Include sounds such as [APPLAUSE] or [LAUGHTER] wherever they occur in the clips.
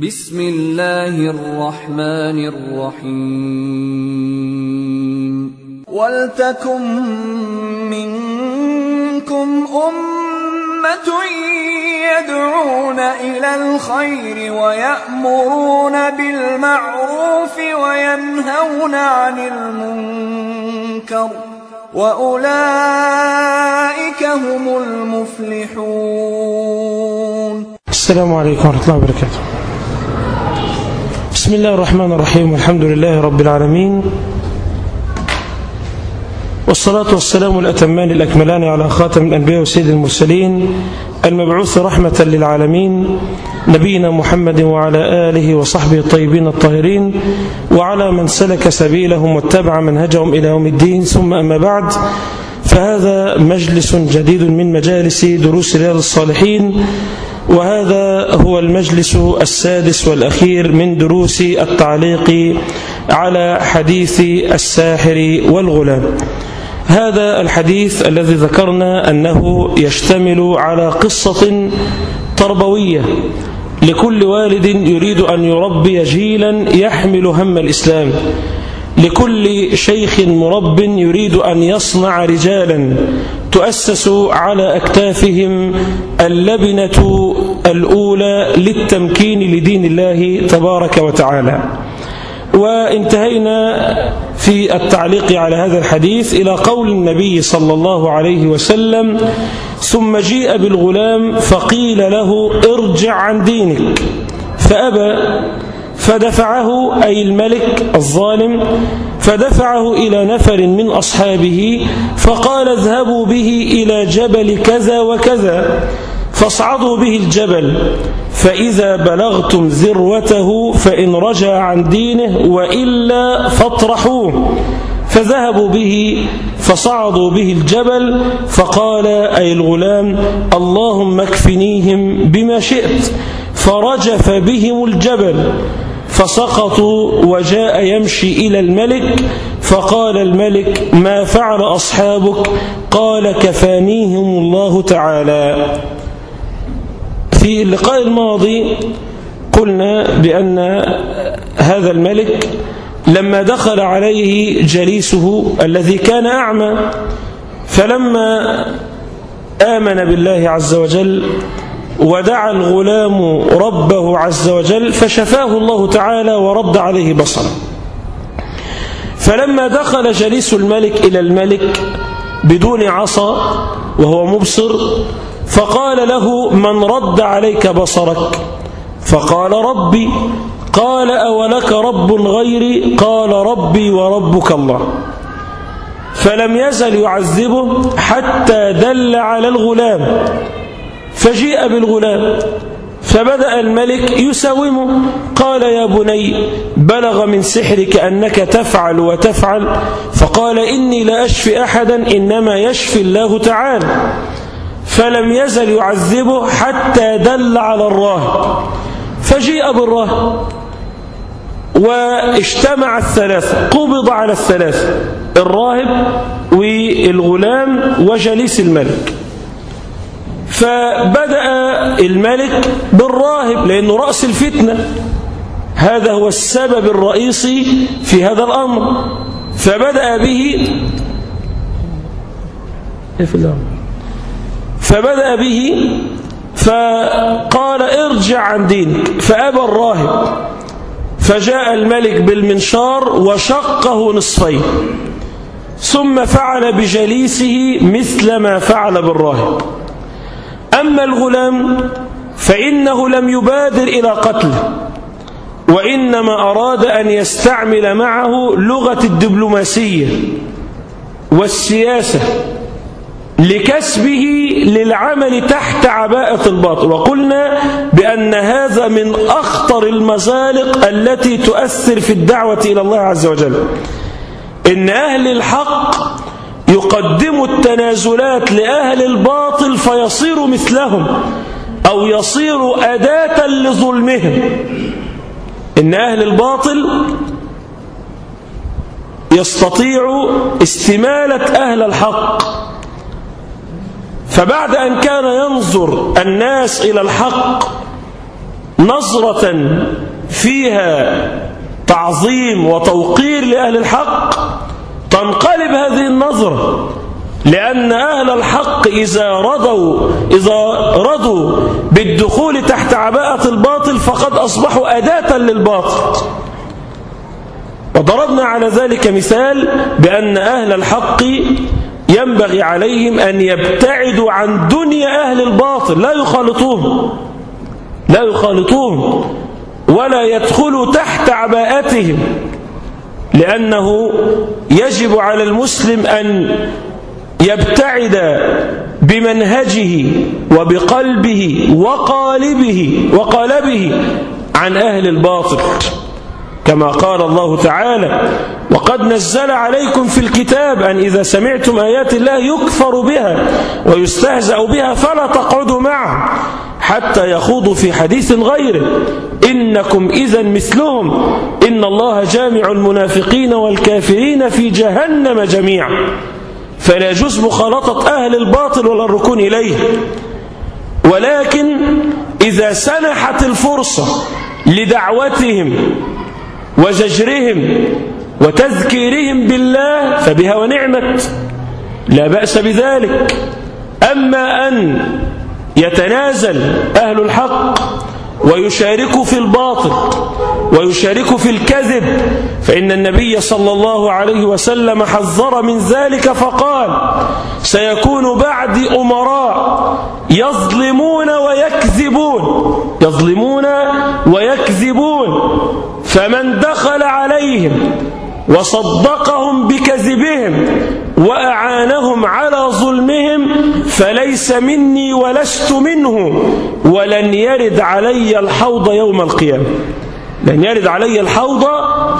بسم الله الرحمن الرحيم. ولتكن منكم أمة يدعون إلى الخير ويأمرون بالمعروف وينهون عن المنكر وأولئك هم المفلحون. السلام عليكم ورحمة الله وبركاته. بسم الله الرحمن الرحيم والحمد لله رب العالمين والصلاة والسلام الأتمان الأكملان على خاتم الأنبياء وسيد المرسلين المبعوث رحمة للعالمين نبينا محمد وعلى آله وصحبه الطيبين الطاهرين وعلى من سلك سبيلهم واتبع منهجهم إلى يوم الدين ثم أما بعد فهذا مجلس جديد من مجالس دروس رياض الصالحين وهذا هو المجلس السادس والأخير من دروس التعليق على حديث الساحر والغلام. هذا الحديث الذي ذكرنا أنه يشتمل على قصة تربوية لكل والد يريد أن يربي جيلا يحمل هم الإسلام. لكل شيخ مرب يريد أن يصنع رجالا تؤسس على أكتافهم اللبنة الأولى للتمكين لدين الله تبارك وتعالى. وانتهينا في التعليق على هذا الحديث إلى قول النبي صلى الله عليه وسلم ثم جيء بالغلام فقيل له ارجع عن دينك. فأبى فدفعه أي الملك الظالم فدفعه إلى نفر من أصحابه فقال اذهبوا به إلى جبل كذا وكذا فاصعدوا به الجبل فإذا بلغتم ذروته فإن رجع عن دينه وإلا فاطرحوه فذهبوا به فصعدوا به الجبل فقال أي الغلام اللهم اكفنيهم بما شئت فرجف بهم الجبل فسقطوا وجاء يمشي إلى الملك فقال الملك ما فعل أصحابك؟ قال كفانيهم الله تعالى. في اللقاء الماضي قلنا بأن هذا الملك لما دخل عليه جليسه الذي كان أعمى فلما آمن بالله عز وجل ودعا الغلام ربه عز وجل فشفاه الله تعالى ورد عليه بصره. فلما دخل جليس الملك إلى الملك بدون عصا وهو مبصر فقال له من رد عليك بصرك؟ فقال ربي قال أولك رب غيري قال ربي وربك الله. فلم يزل يعذبه حتى دل على الغلام. فجيء بالغلام فبدأ الملك يساومه قال يا بني بلغ من سحرك أنك تفعل وتفعل فقال إني لا أشفي أحدا إنما يشفي الله تعالى. فلم يزل يعذبه حتى دل على الراهب. فجيء بالراهب واجتمع الثلاثة قبض على الثلاثة الراهب والغلام وجليس الملك. فبدأ الملك بالراهب لأنه رأس الفتنة. هذا هو السبب الرئيسي في هذا الأمر. فبدأ به فبدأ به فقال ارجع عن دينك. فأبى الراهب. فجاء الملك بالمنشار وشقه نصفين. ثم فعل بجليسه مثل ما فعل بالراهب. أما الغلام فإنه لم يبادر إلى قتله وإنما أراد أن يستعمل معه لغة الدبلوماسية والسياسة لكسبه للعمل تحت عباءة الباطل. وقلنا بأن هذا من أخطر المزالق التي تؤثر في الدعوة إلى الله عز وجل. إن أهل الحق يقدموا التنازلات لأهل الباطل فيصيروا مثلهم أو يصيروا أداة لظلمهم. إن أهل الباطل يستطيع استمالة أهل الحق. فبعد أن كان ينظر الناس إلى الحق نظرة فيها تعظيم وتوقير لأهل الحق تنقلب هذه النظرة لأن أهل الحق إذا رضوا إذا رضوا بالدخول تحت عباءة الباطل فقد أصبحوا أداة للباطل. وضربنا على ذلك مثال بأن أهل الحق ينبغي عليهم أن يبتعدوا عن دنيا أهل الباطل. لا يخالطوهم لا يخالطوهم ولا يدخلوا تحت عباءتهم. لأنه يجب على المسلم أن يبتعد بمنهجه وبقلبه وقالبه وقالبه عن أهل الباطل كما قال الله تعالى وقد نزل عليكم في الكتاب أن إذا سمعتم آيات الله يكفر بها ويستهزأ بها فلا تقعدوا معه. حتى يخوضوا في حديث غيره. إنكم إذا مثلهم. إن الله جامع المنافقين والكافرين في جهنم جميعا. فلا يجوز مخالطة أهل الباطل ولا الركون إليه. ولكن إذا سنحت الفرصة لدعوتهم وزجرهم وتذكيرهم بالله فبها ونعمت. لا بأس بذلك. أما أن يتنازل أهل الحق ويشارك في الباطل ويشارك في الكذب فإن النبي صلى الله عليه وسلم حذر من ذلك فقال سيكون بعد أمراء يظلمون ويكذبون يظلمون ويكذبون فمن دخل عليهم وصدقهم بكذبهم وأعانهم على ظلمهم فليس مني ولست منه ولن يرد علي الحوض يوم القيامة. لن يرد علي الحوض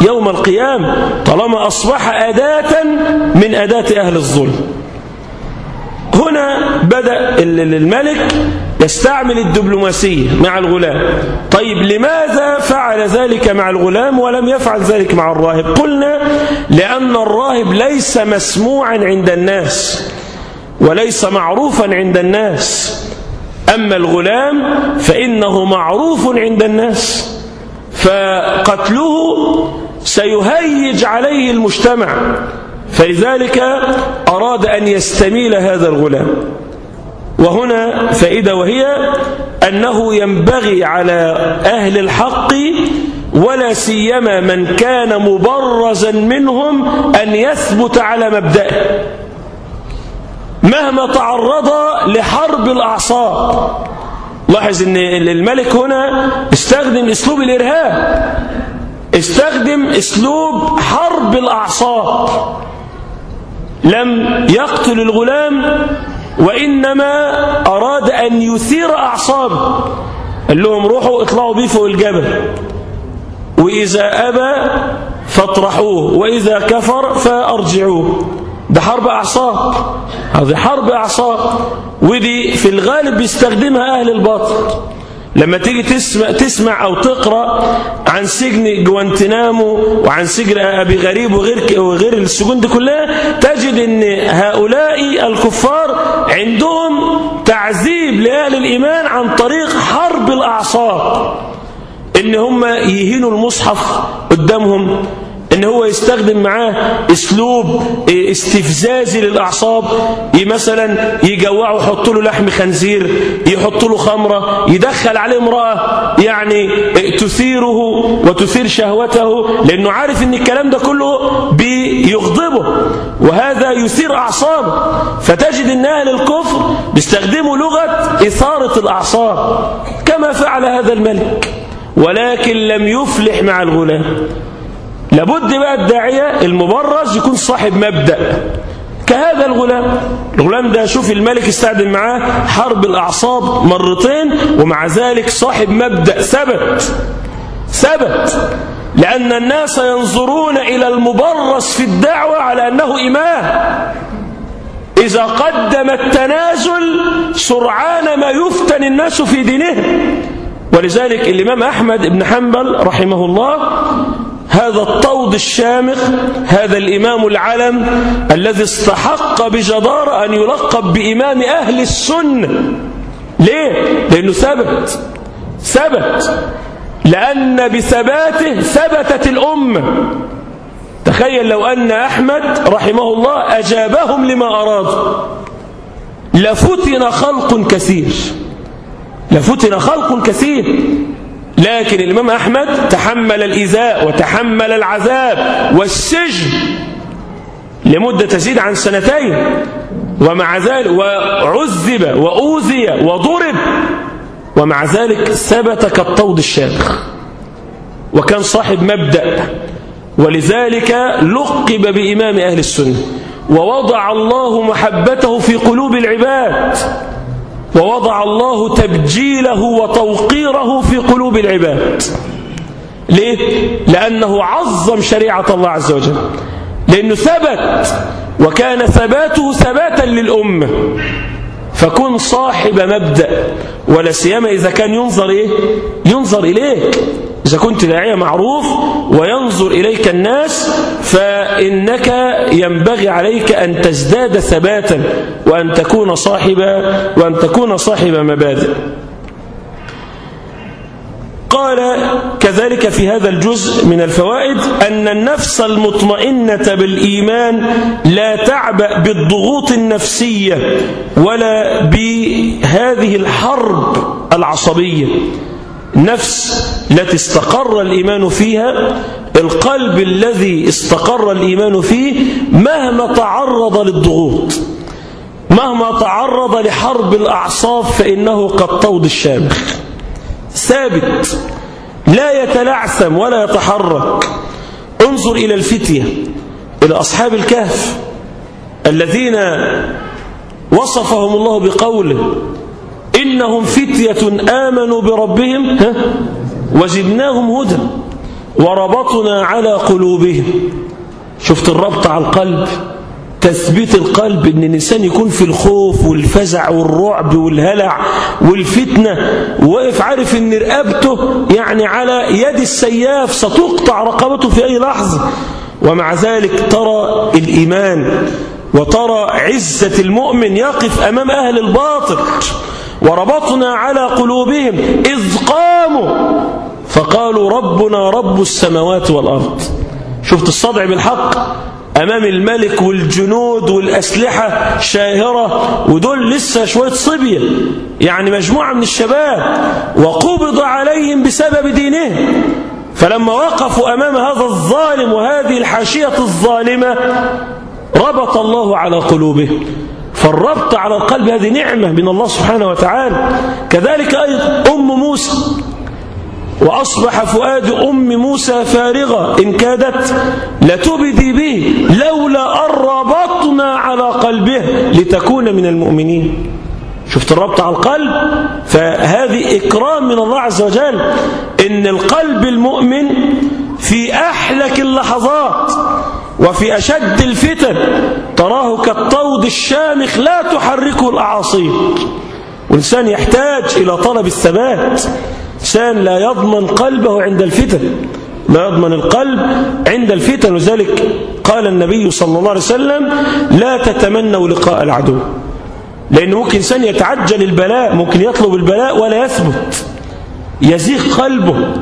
يوم القيامة طالما أصبح أداة من أداة أهل الظلم. هنا بدأ الملك يستعمل الدبلوماسية مع الغلام. طيب لماذا فعل ذلك مع الغلام ولم يفعل ذلك مع الراهب؟ قلنا لأن الراهب ليس مسموعا عند الناس وليس معروفا عند الناس. أما الغلام فإنه معروف عند الناس فقتله سيهيج عليه المجتمع. فلذلك أراد أن يستميل هذا الغلام. وهنا فائدة وهي أنه ينبغي على أهل الحق ولا سيما من كان مبرزا منهم أن يثبت على مبدأه. مهما تعرض لحرب الأعصاب. لاحظ أن الملك هنا استخدم أسلوب الإرهاب. استخدم أسلوب حرب الأعصاب. لم يقتل الغلام وإنما أراد أن يثير أعصابه. قال لهم روحوا اطلعوا بيه فوق الجبل وإذا أبى فاطرحوه وإذا كفر فأرجعوه. ده حرب أعصاب هذه حرب أعصاب. ودي في الغالب بيستخدمها أهل الباطل. لما تيجي تسمع, تسمع أو تقرأ عن سجن جوانتنامو وعن سجن أبي غريب وغير, وغير السجون دي كلها تجد أن هؤلاء الكفار عندهم تعذيب لأهل الإيمان عن طريق حرب الأعصاب إن هم يهينوا المصحف قدامهم إن هو يستخدم معاه أسلوب استفزازي للأعصاب. مثلا يجوعوا يحط له لحم خنزير يحط له خمرة يدخل عليه امرأة يعني تثيره وتثير شهوته لأنه عارف إن الكلام ده كله بيغضبه. وهذا يثير اعصابه فتجد إن أهل الكفر بيستخدموا لغة إثارة الأعصاب. كما فعل هذا الملك. ولكن لم يفلح مع الغلام. لابد بقى الداعية المبرز يكون صاحب مبدأ. كهذا الغلام الغلام ده شوف الملك استخدم معاه حرب الأعصاب مرتين ومع ذلك صاحب مبدأ. ثبت ثبت. لأن الناس ينظرون إلى المبرز في الدعوة على أنه إمام. إذا قدم التنازل سرعان ما يفتن الناس في دينهم. ولذلك الإمام أحمد بن حنبل رحمه الله هذا الطود الشامخ هذا الإمام العلم الذي استحق بجدارة أن يلقب بإمام أهل السنة. ليه؟ لأنه ثبت ثبت. لأن بثباته ثبتت الأمة. تخيل لو أن أحمد رحمه الله أجابهم لما أراد. لفتن خلق كثير. لفتن خلق كثير. لكن الإمام أحمد تحمل الإيذاء وتحمل العذاب والسجن لمدة تزيد عن سنتين ومع ذلك وعذب وأوذي وضرب ومع ذلك ثبت كالطود الشامخ وكان صاحب مبدأ ولذلك لقب بإمام أهل السنة ووضع الله محبته في قلوب العباد. ووضع الله تبجيله وتوقيره في قلوب العباد ليه؟ لأنه عظم شريعة الله عز وجل لأنه ثبت وكان ثباته ثباتا للأمة فكن صاحب مبدأ ولا سيما إذا كان ينظر إيه؟ ينظر إليك إذا كنت داعية معروف وينظر إليك الناس فإنك ينبغي عليك أن تزداد ثباتا وأن تكون صاحب وأن تكون صاحب مبادئ. قال كذلك في هذا الجزء من الفوائد أن النفس المطمئنة بالإيمان لا تعبأ بالضغوط النفسية ولا بهذه الحرب العصبية. النفس التي استقر الإيمان فيها القلب الذي استقر الإيمان فيه مهما تعرض للضغوط مهما تعرض لحرب الأعصاب فإنه كالطود الشامخ ثابت لا يتلعثم ولا يتحرك. انظر إلى الفتية إلى أصحاب الكهف الذين وصفهم الله بقوله إنهم فتية آمنوا بربهم وزدناهم هدى وربطنا على قلوبهم. شفت الربط على القلب؟ تثبيت القلب إن الإنسان يكون في الخوف والفزع والرعب والهلع والفتنة. واقف عارف إن رقبته يعني على يد السياف ستقطع رقبته في أي لحظة. ومع ذلك ترى الإيمان وترى عزة المؤمن يقف أمام أهل الباطل. وربطنا على قلوبهم إذ قاموا. فقالوا ربنا رب السماوات والأرض. شفت الصدع بالحق؟ أمام الملك والجنود والأسلحة شاهرة ودول لسه شوية صبية يعني مجموعة من الشباب وقبض عليهم بسبب دينهم. فلما وقفوا أمام هذا الظالم وهذه الحاشية الظالمة ربط الله على قلوبهم. فالربط على القلب هذه نعمة من الله سبحانه وتعالى. كذلك أيضا أم موسى وأصبح فؤاد أم موسى فارغة. إن كادت لتبدي به لولا أن ربطنا على قلبه لتكون من المؤمنين. شفت الربط على القلب؟ فهذه إكرام من الله عز وجل إن القلب المؤمن في أحلك اللحظات وفي أشد الفتن تراه كالطود الشامخ لا تحركه الأعاصير. والإنسان يحتاج إلى طلب الثبات. إنسان لا يضمن قلبه عند الفتن. لا يضمن القلب عند الفتن. وذلك قال النبي صلى الله عليه وسلم لا تتمنوا لقاء العدو. لأنه ممكن إنسان يتعجل البلاء ممكن يطلب البلاء ولا يثبت. يزيغ قلبه.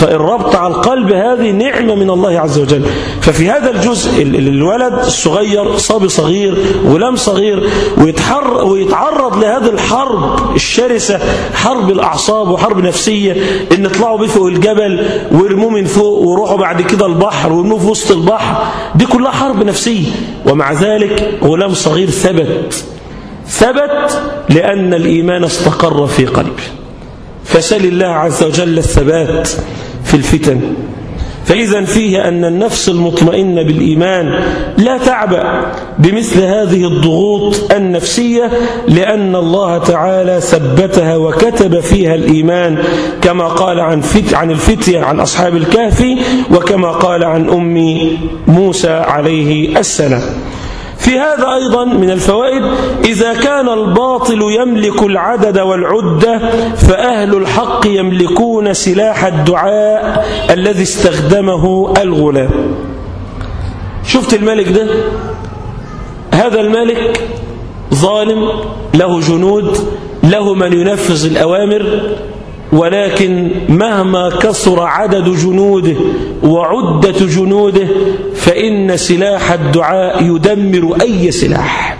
فالربط على القلب هذه نعمة من الله عز وجل. ففي هذا الجزء الولد الصغير صبي صغير غلام صغير ويتحر ويتعرض لهذه الحرب الشرسة حرب الأعصاب وحرب نفسية إن يطلعوا به فوق الجبل ويرموه من فوق ويروحوا بعد كده البحر ويرموه في وسط البحر. دي كلها حرب نفسية. ومع ذلك غلام صغير ثبت. ثبت لأن الإيمان استقر في قلبه. فسل الله عز وجل الثبات. في الفتن. فإذا فيه أن النفس المطمئنة بالإيمان لا تعبأ بمثل هذه الضغوط النفسية لأن الله تعالى ثبتها وكتب فيها الإيمان كما قال عن, عن الفتية عن أصحاب الكهف وكما قال عن أم موسى عليه السلام. في هذا أيضا من الفوائد إذا كان الباطل يملك العدد والعدة فأهل الحق يملكون سلاح الدعاء الذي استخدمه الغلام. شفت الملك ده؟ هذا الملك ظالم له جنود له من ينفذ الأوامر ولكن مهما كثر عدد جنوده وعدة جنوده فإن سلاح الدعاء يدمر أي سلاح.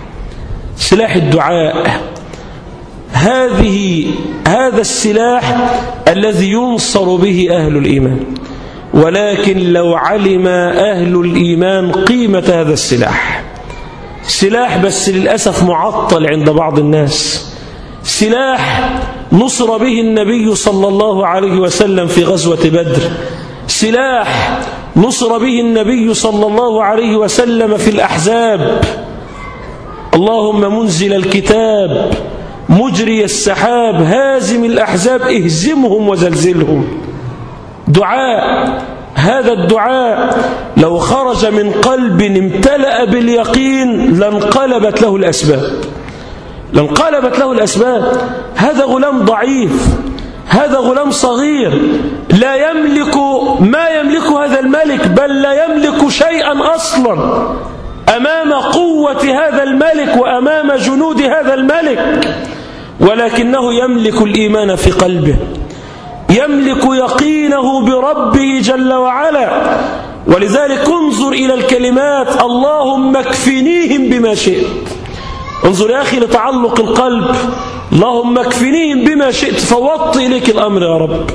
سلاح الدعاء. هذه هذا السلاح الذي ينصر به أهل الإيمان. ولكن لو علم أهل الإيمان قيمة هذا السلاح. سلاح بس للأسف معطل عند بعض الناس. سلاح نصر به النبي صلى الله عليه وسلم في غزوة بدر. سلاح نصر به النبي صلى الله عليه وسلم في الأحزاب. اللهم منزل الكتاب مجري السحاب هازم الأحزاب اهزمهم وزلزلهم. دعاء هذا الدعاء لو خرج من قلب امتلأ باليقين لانقلبت له الأسباب. لانقلبت له الأسباب. هذا غلام ضعيف هذا غلام صغير. لا يملك ما يملك هذا الملك بل لا يملك شيئا أصلا. أمام قوة هذا الملك وأمام جنود هذا الملك ولكنه يملك الإيمان في قلبه. يملك يقينه بربه جل وعلا. ولذلك انظر إلى الكلمات اللهم اكفنيهم بما شئت. انظر يا أخي لتعلق القلب. اللهم اكفنيهم بما شئت فوط إليك الأمر يا رب.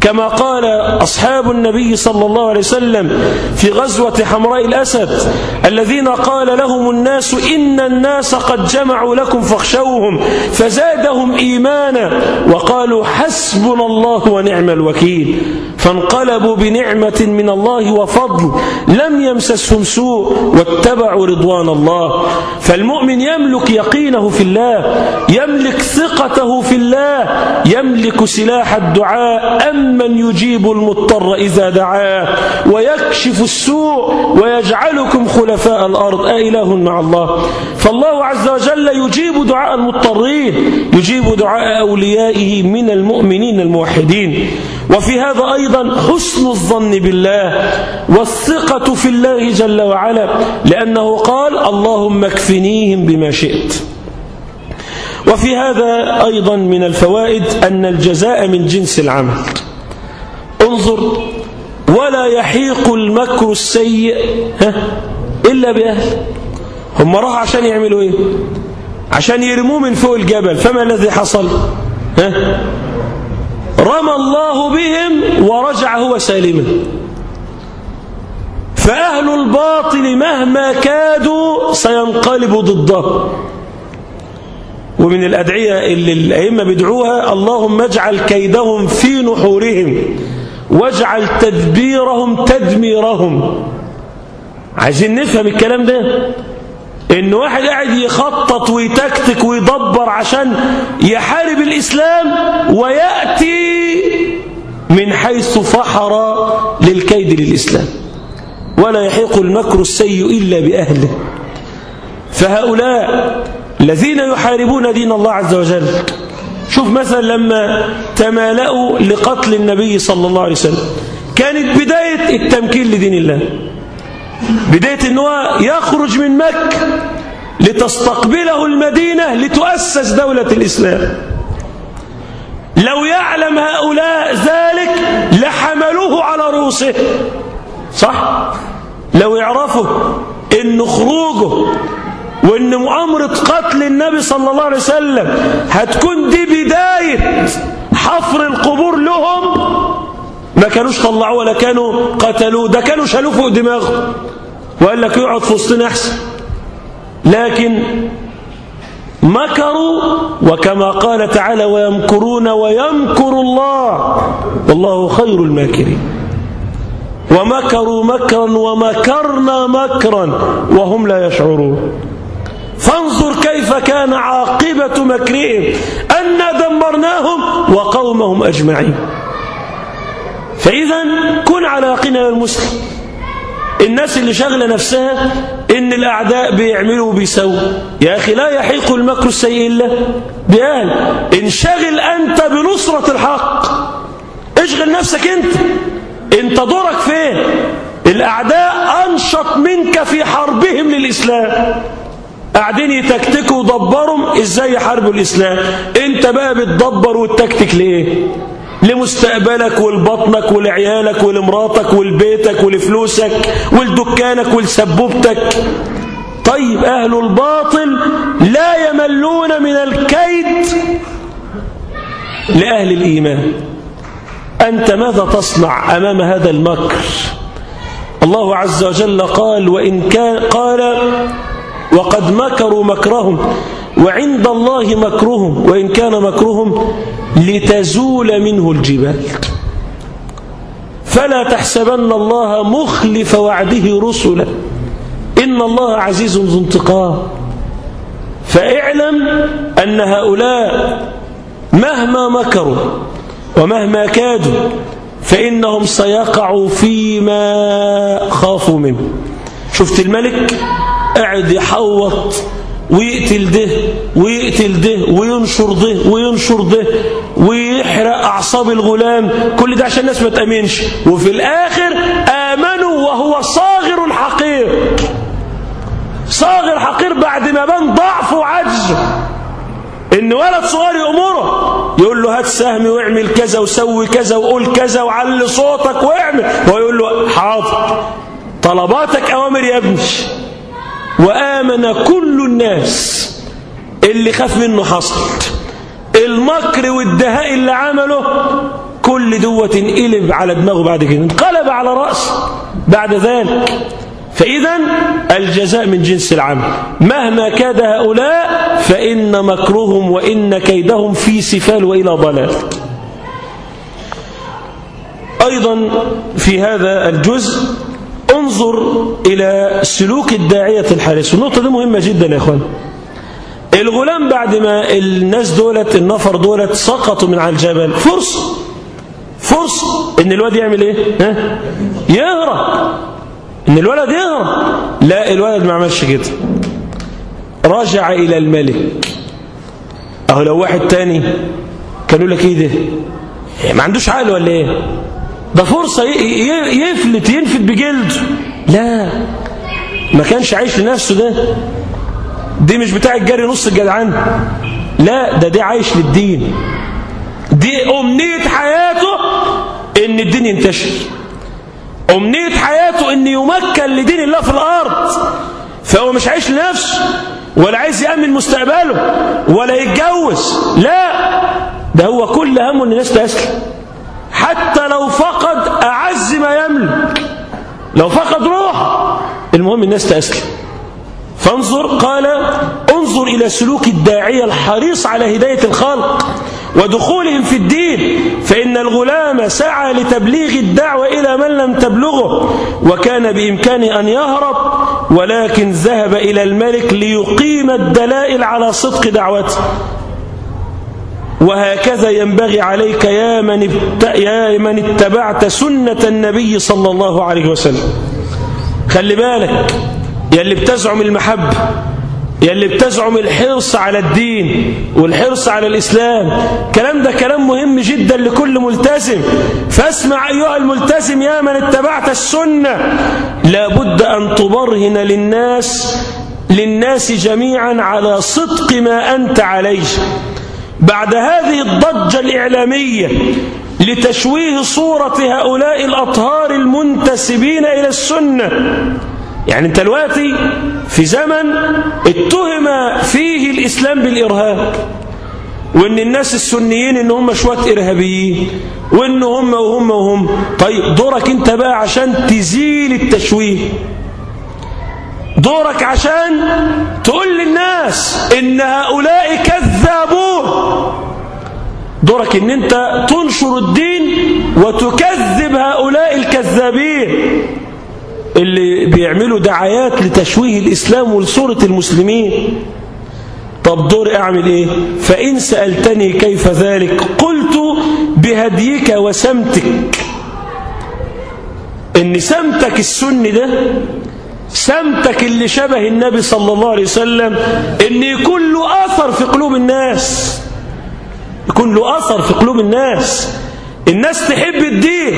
كما قال أصحاب النبي صلى الله عليه وسلم في غزوة حمراء الأسد الذين قال لهم الناس إن الناس قد جمعوا لكم فاخشوهم فزادهم إيمانا وقالوا حسبنا الله ونعم الوكيل فانقلبوا بنعمة من الله وفضل لم يمسسهم سوء واتبعوا رضوان الله فالمؤمن يملك يقينه في الله يملك ثقته في الله يملك سلاح الدعاء أمن يجيب المضطر إذا دعاه ويكشف السوء ويجعلكم خلفاء الأرض. أإله مع الله. فالله عز وجل يجيب دعاء المضطرين يجيب دعاء أوليائه من المؤمنين الموحدين. وفي هذا أيضا حسن الظن بالله والثقة في الله جل وعلا لأنه قال اللهم اكفنيهم بما شئت. وفي هذا أيضا من الفوائد أن الجزاء من جنس العمل. انظر ولا يحيق المكر السيء. ها؟ إلا بأهل. هم راحوا عشان يعملوا إيه؟ عشان يرموه من فوق الجبل. فما الذي حصل؟ ها؟ رمى الله بهم ورجع هو سالما فأهل الباطل مهما كادوا سينقلب ضده. ومن الأدعية اللي الأئمة بيدعوها اللهم اجعل كيدهم في نحورهم. واجعل تدبيرهم تدميرهم. عايزين نفهم الكلام ده؟ إن واحد قاعد يخطط ويتكتك ويدبر عشان يحارب الإسلام ويأتي من حيث فحر للكيد للإسلام. ولا يحيق المكر السيء إلا بأهله. فهؤلاء الذين يحاربون دين الله عز وجل شوف مثلا لما تمالأوا لقتل النبي صلى الله عليه وسلم كانت بداية التمكين لدين الله. بداية أنه يخرج من مكة لتستقبله المدينة لتؤسس دولة الإسلام. لو يعلم هؤلاء ذلك لحملوه على رؤوسه. صح؟ لو يعرفوا إن خروجه وإن مؤامرة قتل النبي صلى الله عليه وسلم هتكون دي بداية حفر القبور لهم. ما كانوش طلعوه ولا كانوا قتلوه. ده كانوا شالوه فوق دماغه وقال لك يقعد في وسطنا أحسن. لكن مكروا وكما قال تعالى ويمكرون ويمكر الله. والله خير الماكرين. ومكروا مكرا ومكرنا مكرا وهم لا يشعرون. فانظر كيف كان عاقبة مكرهم أنا دمرناهم وقومهم أجمعين. فإذا كن على يقين يا المسلم. الناس اللي شغلة نفسها إن الأعداء بيعملوا وبيسووا يا أخي لا يحيق المكر السيء إلا بأهل. انشغل أنت بنصرة الحق. اشغل نفسك أنت. أنت دورك فين؟ الأعداء أنشط منك في حربهم للإسلام. قاعدين يتكتكوا ودبروا إزاي يحاربوا الاسلام؟ انت بقى بتدبر وتكتك ليه؟ لمستقبلك ولبطنك ولعيالك ولمراتك ولبيتك ولفلوسك ولدكانك ولسبوبتك. طيب أهل الباطل لا يملون من الكيد لأهل الإيمان. أنت ماذا تصنع أمام هذا المكر؟ الله عز وجل قال وإن كان قال وقد مكروا مكرهم وعند الله مكرهم وإن كان مكرهم لتزول منه الجبال. فلا تحسبن الله مخلف وعده رسلا. إن الله عزيز ذو انتقام. فاعلم أن هؤلاء مهما مكروا ومهما كادوا فإنهم سيقعوا فيما خافوا منه. شفت الملك؟ قاعد يحوط ويقتل ده ويقتل ده وينشر ده وينشر ده ويحرق أعصاب الغلام. كل ده عشان الناس ما تأمنش. وفي الآخر آمنوا وهو صاغر حقير. صاغر حقير بعد ما بان ضعفه وعجزه إن ولد صغير يأمره يقول له هات سهم واعمل كذا وسوي كذا وقول كذا وعلي صوتك واعمل. وهو يقول له حاضر طلباتك أوامر يا ابني. وآمن كل الناس اللي خاف منه حصل. المكر والدهاء اللي عمله كل دوة انقلب على دماغه بعد كده انقلب على رأسه بعد ذلك. فإذا الجزاء من جنس العمل. مهما كاد هؤلاء فإن مكرهم وإن كيدهم في سفال وإلى ضلال. أيضا في هذا الجزء انظر إلى سلوك الداعية الحارس النقطة دي مهمة جدا يا إخوان. الغلام بعد ما الناس دولت النفر دولت سقطوا من على الجبل. فرصة فرصة إن الواد يعمل إيه؟ ها؟ يهرب. إن الولد يهرب. لا الولد ما عملش كده. رجع إلى الملك. أهو لو واحد تاني كان يقول لك إيه ده؟ ما عندوش عقل ولا إيه؟ ده فرصة يفلت ينفت بجلده لا ما كانش عايش لنفسه ده. دي مش بتاع الجري نص الجدعان. لا ده دي عايش للدين. دي أمنية حياته إن الدين ينتشر. أمنية حياته إن يمكن لدين الله في الأرض. فهو مش عايش لنفسه ولا عايز يأمن مستقبله ولا يتجوز. لا ده هو كل همه إن الناس تسلم حتى لو فقد أعز ما يملك. لو فقد روح. المهم الناس تسلم فانظر قال انظر إلى سلوك الداعية الحريص على هداية الخلق ودخولهم في الدين. فإن الغلام سعى لتبليغ الدعوة إلى من لم تبلغه وكان بإمكانه أن يهرب ولكن ذهب إلى الملك ليقيم الدلائل على صدق دعوته. وهكذا ينبغي عليك يا من, يا من اتبعت سنة النبي صلى الله عليه وسلم. خلي بالك يا اللي بتزعم المحبة يا اللي بتزعم الحرص على الدين والحرص على الإسلام كلام ده كلام مهم جدا لكل ملتزم. فاسمع أيها الملتزم يا من اتبعت السنة لابد أن تبرهن للناس للناس جميعا على صدق ما أنت عليه. بعد هذه الضجة الإعلامية لتشويه صورة هؤلاء الأطهار المنتسبين إلى السنة. يعني أنت دلوقتي في زمن اتهم فيه الإسلام بالإرهاب وإن الناس السنيين إن هم شوية إرهابيين وإن هم وهم وهم. طيب دورك أنت بقى عشان تزيل التشويه. دورك عشان تقول للناس إن هؤلاء كذابون. دورك إن أنت تنشر الدين وتكذب هؤلاء الكذابين اللي بيعملوا دعايات لتشويه الإسلام ولصورة المسلمين. طب دور أعمل إيه؟ فإن سألتني كيف ذلك قلت بهديك وسمتك. إن سمتك السني ده سمتك اللي شبه النبي صلى الله عليه وسلم ان يكون له أثر في قلوب الناس. يكون له أثر في قلوب الناس. الناس تحب الدين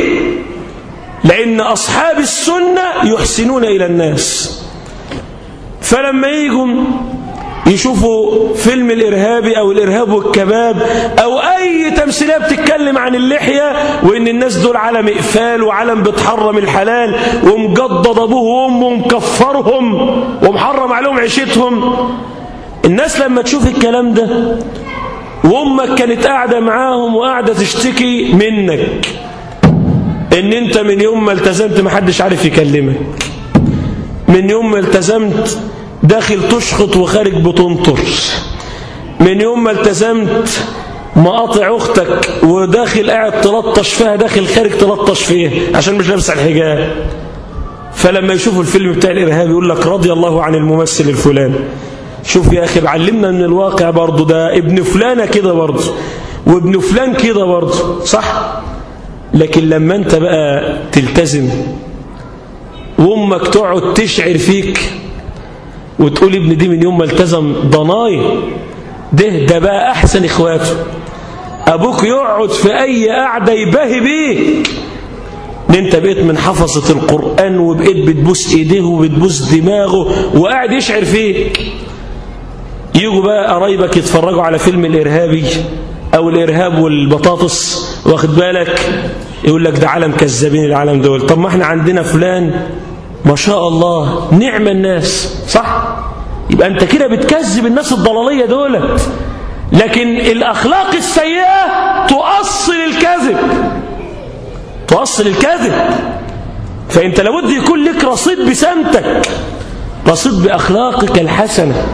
لأن أصحاب السنة يحسنون إلى الناس. فلما يجوا يشوفوا فيلم الإرهابي أو الإرهاب والكباب أو أي تمثيلية بتتكلم عن اللحية وإن الناس دول علم إقفال وعلم بتحرم الحلال ومجدد أبوه وأمه ومكفرهم ومحرم عليهم عيشتهم. الناس لما تشوف الكلام ده وأمك كانت قاعدة معاهم وقاعدة تشتكي منك إن أنت من يوم ما التزمت محدش عارف يكلمك. من يوم ما التزمت داخل تشخط وخارج بتنطر. من يوم ما التزمت مقاطع أختك وداخل قاعد تلطش فيها داخل خارج تلطش فيها عشان مش لابس الحجاب. فلما يشوفوا الفيلم بتاع الارهاب يقول لك رضي الله عن الممثل الفلاني. شوف يا أخي علمنا من الواقع برضه ده ابن فلانه كده برضه وابن فلان كده برضه صح؟ لكن لما أنت بقى تلتزم وأمك تقعد تشعر فيك وتقول ابن دي من يوم ما التزم ضناي ده ده بقى أحسن إخواته. أبوك يقعد في أي قعدة يباهي بيك. إن أنت بقيت من حفظة القرآن وبقيت بتبوس إيديه وبتبوس دماغه وقاعد يشعر فيك. يجوا بقى قرايبك يتفرجوا على فيلم الإرهابي أو الإرهاب والبطاطس واخد بالك؟ يقول لك ده عالم كذابين العالم دول. طب ما إحنا عندنا فلان ما شاء الله نعم الناس صح؟ يبقى أنت كده بتكذب الناس الضلالية دولت. لكن الأخلاق السيئة تؤصل الكذب. تؤصل الكذب. فأنت لابد يكون لك رصيد بسمتك رصيد بأخلاقك الحسنة.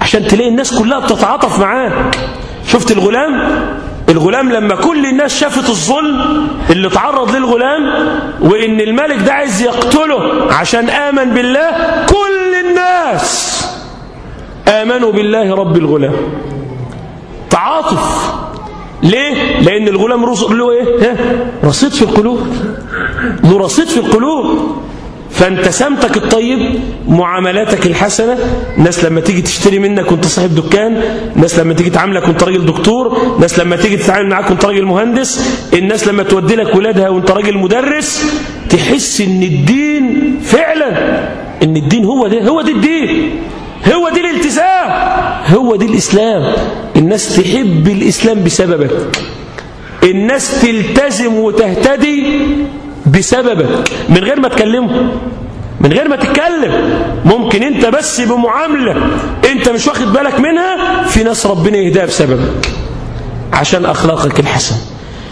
عشان تلاقي الناس كلها بتتعاطف معاك شفت الغلام؟ الغلام لما كل الناس شافت الظلم اللي تعرض للغلام وإن الملك ده عايز يقتله عشان آمن بالله كل الناس آمنوا بالله رب الغلام. تعاطف. ليه؟ لأن الغلام له إيه؟ رصيد في القلوب. له رصيد في القلوب. فانت سمتك الطيب معاملاتك الحسنة. الناس لما تيجي تشتري منك وانت صاحب دكان الناس لما تيجي تعاملك وانت راجل دكتور الناس لما تيجي تتعامل معاك وانت راجل مهندس الناس لما تودي لك ولادها وانت راجل مدرس تحس إن الدين فعلا إن الدين هو ده هو ده الدين هو دي الالتزام هو دي الإسلام. الناس تحب الإسلام بسببك. الناس تلتزم وتهتدي بسببك. من غير ما تكلمه. من غير ما تتكلم. ممكن انت بس بمعاملة انت مش واخد بالك منها في ناس ربنا يهداها بسببك. عشان أخلاقك الحسن.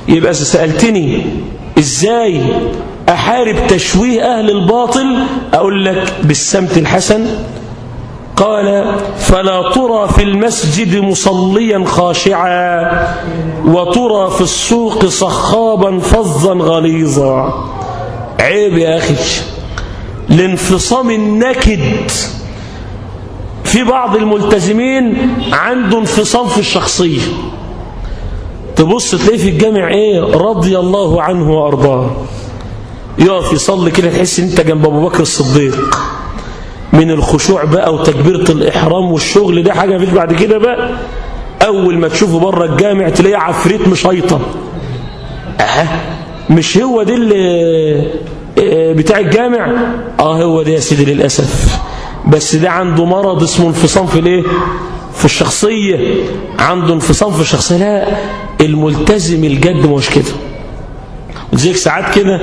يبقى سألتني إزاي أحارب تشويه أهل الباطل أقول لك بالسمت الحسن قال فلا ترى في المسجد مصليا خاشعا وترى في السوق صخابا فظا غليظا. عيب يا أخي. الانفصام النكد في بعض الملتزمين عنده انفصام في الشخصية. تبص تلاقيه في الجامع إيه؟ رضي الله عنه وأرضاه. يقف يصلي كده تحس إن أنت جنب أبو بكر الصديق. من الخشوع بقى وتكبيرة الإحرام والشغل ده حاجة مفيش بعد كده بقى. أول ما تشوفه بره الجامع تلاقيه عفريت مشيطن أه مش هو دي اللي بتاع الجامع؟ آه هو ده يا سيدي للأسف. بس ده عنده مرض اسمه انفصام في الإيه؟ في الشخصية. عنده انفصام في الشخصية. لا الملتزم الجد مش كده. زيك ساعات كده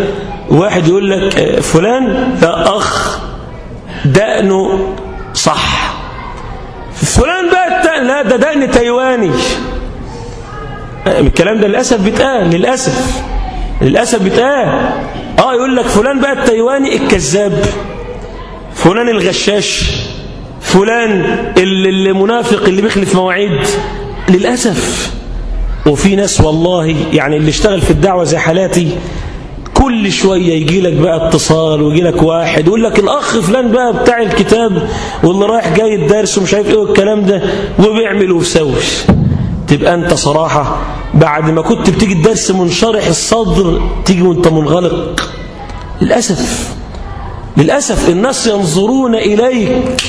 واحد يقول لك فلان ده أخ. دقنه صح. فلان بقى لا ده دقن تايواني. الكلام ده للأسف بيتقال للأسف. للأسف بيتقال. آه يقول لك فلان بقى التايواني الكذاب. فلان الغشاش. فلان المنافق اللي بيخلف مواعيد. للأسف. وفي ناس والله يعني اللي اشتغل في الدعوة زي حالاتي كل شوية يجي لك بقى اتصال ويجي لك واحد يقول لك الأخ فلان بقى بتاع الكتاب واللي رايح جاي الدرس ومش عارف إيه والكلام ده وبيعمل ويسوي تبقى أنت صراحة بعد ما كنت بتيجي الدرس منشرح الصدر تيجي وأنت منغلق. للأسف. للأسف الناس ينظرون إليك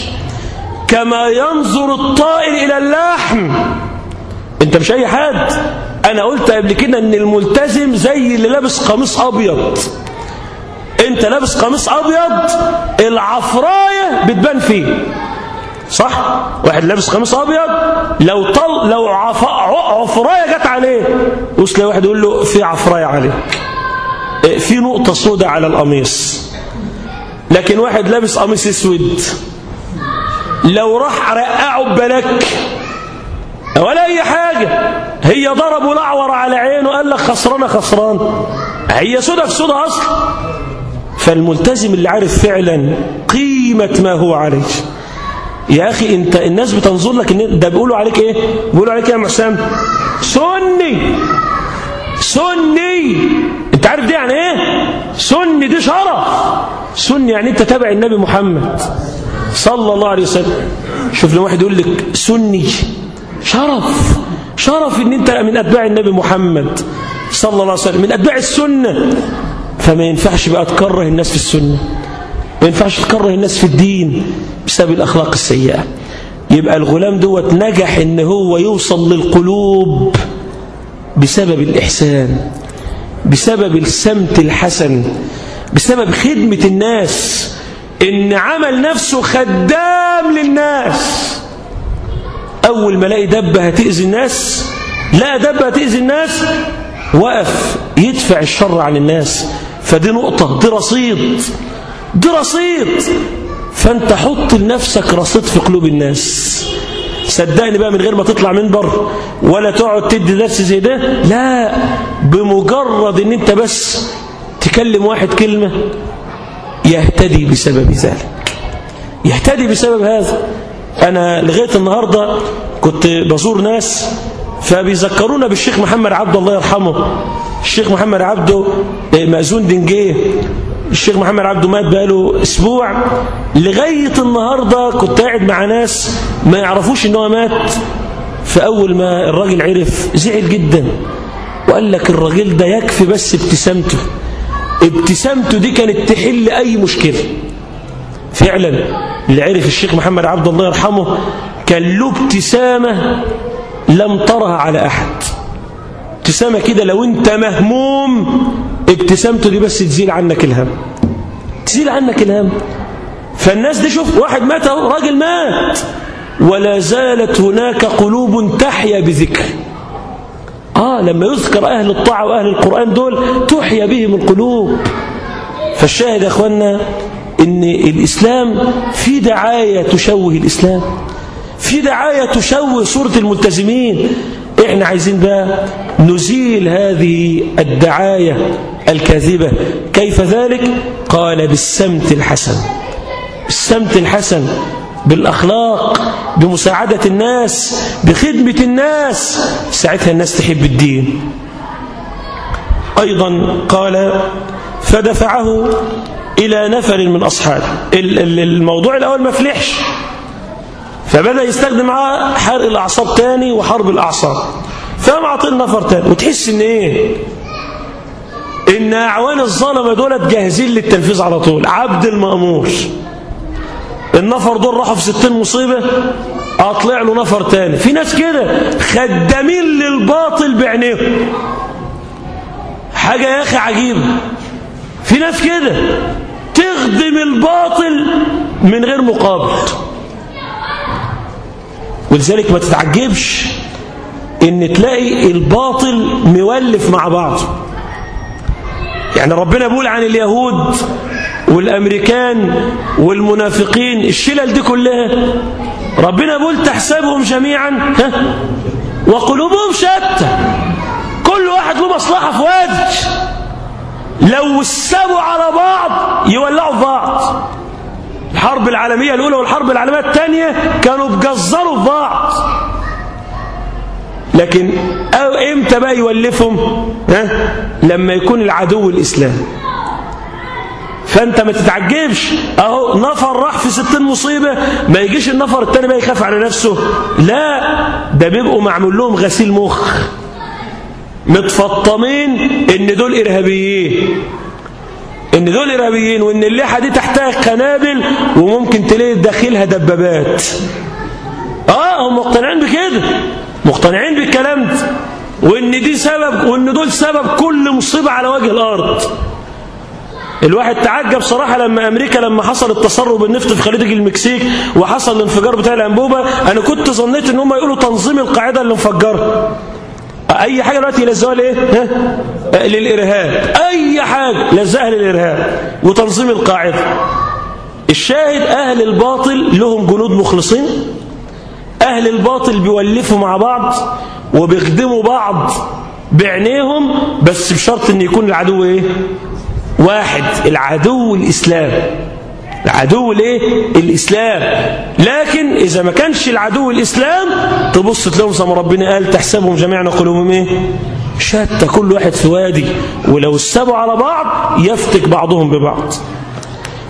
كما ينظر الطائر إلى اللحم. أنت مش أي حد. أنا قلت قبل كده أن الملتزم زي اللي لابس قميص أبيض. أنت لابس قميص أبيض العفراية بتبان فيه. صح؟ واحد لابس قميص أبيض لو طل لو عف... عفراية جت عليه وصل واحد يقول له في عفراية عليك في نقطة سوداء على القميص. لكن واحد لابس قميص أسود لو راح رقعه ببلك ولا أي حاجة. هي ضربوا الأعور على عينه قال لك خسرانه خسران. هي سودة في سودة أصلا فالملتزم اللي عارف فعلا قيمة ما هو عليه. يا أخي أنت الناس بتنظر لك إن ده بيقولوا عليك إيه؟ بيقولوا عليك إيه يا محسن؟ سني. سني. أنت عارف دي يعني إيه؟ سني دي شرف. سني يعني أنت تابع النبي محمد صلى الله عليه وسلم. شوف لو واحد يقول لك سني شرف. شرف إن أنت من أتباع النبي محمد صلى الله عليه وسلم من أتباع السنة. فما ينفعش بقى تكره الناس في السنة. ما ينفعش تكره الناس في الدين بسبب الأخلاق السيئة. يبقى الغلام دوت نجح إن هو يوصل للقلوب بسبب الإحسان بسبب السمت الحسن بسبب خدمة الناس. إن عمل نفسه خدام للناس. أول ما ألاقي دبة هتأذي الناس لا دبة هتأذي الناس وقف يدفع الشر عن الناس. فدي نقطة دي رصيد دي رصيد. فأنت حط لنفسك رصيد في قلوب الناس. صدقني بقى من غير ما تطلع منبر ولا تقعد تدي درس زي ده لا. بمجرد إن أنت بس تكلم واحد كلمة يهتدي بسبب ذلك. يهتدي بسبب هذا. أنا لغاية النهاردة كنت بزور ناس فبيذكرونا بالشيخ محمد عبده الله يرحمه. الشيخ محمد عبده مأذون دنجيه. الشيخ محمد عبده مات بقاله أسبوع. لغاية النهاردة كنت قاعد مع ناس ما يعرفوش إن هو مات. فأول ما الراجل عرف زعل جدا. وقال لك الراجل ده يكفي بس ابتسامته. ابتسامته دي كانت تحل أي مشكلة. فعلا اللي عرف الشيخ محمد عبد الله يرحمه كان له ابتسامة لم ترها على أحد. ابتسامة كده لو أنت مهموم ابتسامته دي بس تزيل عنك الهم. تزيل عنك الهم. فالناس دي شوف واحد مات أهو راجل مات. ولا زالت هناك قلوب تحيا بذكر. آه لما يذكر أهل الطاعة وأهل القرآن دول تحيا بهم القلوب. فالشاهد يا أخوانا إن الإسلام في دعاية تشوه الإسلام في دعاية تشوه صورة الملتزمين. إحنا عايزين بقى نزيل هذه الدعاية الكاذبة. كيف ذلك؟ قال بالسمت الحسن. بالسمت الحسن بالأخلاق بمساعدة الناس بخدمة الناس. ساعتها الناس تحب الدين. أيضا قال فدفعه إلى نفر من أصحابه الموضوع الأول ما فلحش. فبدأ يستخدم معاه حرق الأعصاب تاني وحرب الأعصاب. فقام عطيل نفر تاني. وتحس إن إيه؟ إن أعوان الظلمة دولت جاهزين للتنفيذ على طول. عبد المأمور. النفر دول راحوا في ستين مصيبة. أطلع له نفر تاني. في ناس كده خدامين للباطل بعينيهم. حاجة يا أخي عجيبة. في ناس كده. تخدم الباطل من غير مقابل. ولذلك ما تتعجبش إن تلاقي الباطل مولف مع بعض يعني ربنا بيقول عن اليهود والأمريكان والمنافقين الشلل دي كلها ربنا بيقول تحسبهم جميعا ها وقلوبهم شتى. كل واحد له مصلحة في وجه لو وسبوا على بعض يولعوا في بعض الحرب العالمية الأولى والحرب العالمية الثانية كانوا بجزروا في بعض لكن أو إمتى بقى يولفهم؟ ها؟ لما يكون العدو الإسلام فأنت ما تتعجبش. أهو نفر راح في ستين مصيبة ما يجيش النفر الثاني بقى يخاف على نفسه. لا ده بيبقوا معمول لهم غسيل مخ. متفطمين إن دول إرهابيين. إن دول إرهابيين وإن الليحة دي تحتها قنابل وممكن تلاقي داخلها دبابات. آه هم مقتنعين بكده. مقتنعين بالكلام ده. وإن دي سبب وإن دول سبب كل مصيبة على وجه الأرض. الواحد تعجب صراحة لما أمريكا لما حصل التسرب النفط في خليج المكسيك وحصل الانفجار بتاع الأنبوبة. أنا كنت ظنيت إن هم يقولوا تنظيم القاعدة اللي مفجرها أي حاجة دلوقتي يلزقوها لإيه؟ ها؟ للإرهاب. أي حاجة لزقها للإرهاب وتنظيم القاعدة. الشاهد أهل الباطل لهم جنود مخلصين. أهل الباطل بيولفوا مع بعض وبيخدموا بعض بعينيهم بس بشرط إن يكون العدو إيه؟ واحد العدو الإسلام. العدو الايه الاسلام لكن إذا ما كانش العدو الاسلام تبص تلاقيهم زي ما ربنا قال تحسبهم جميعا قلوبهم إيه؟ شتى. كل واحد في وادي ولو استبوا على بعض يفتك بعضهم ببعض.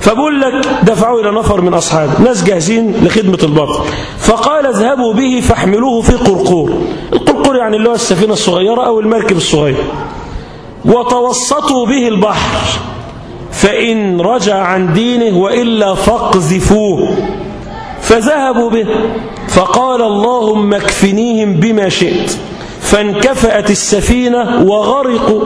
فبقول لك دفعوا إلى نفر من أصحابه ناس جاهزين لخدمة البطل فقال اذهبوا به فاحملوه في قرقور. القرقور يعني اللي هو السفينة الصغيرة أو المركب الصغير. وتوسطوا به البحر. فإن رجع عن دينه وإلا فاقذفوه. فذهبوا به فقال اللهم اكفنيهم بما شئت. فانكفأت السفينة وغرقوا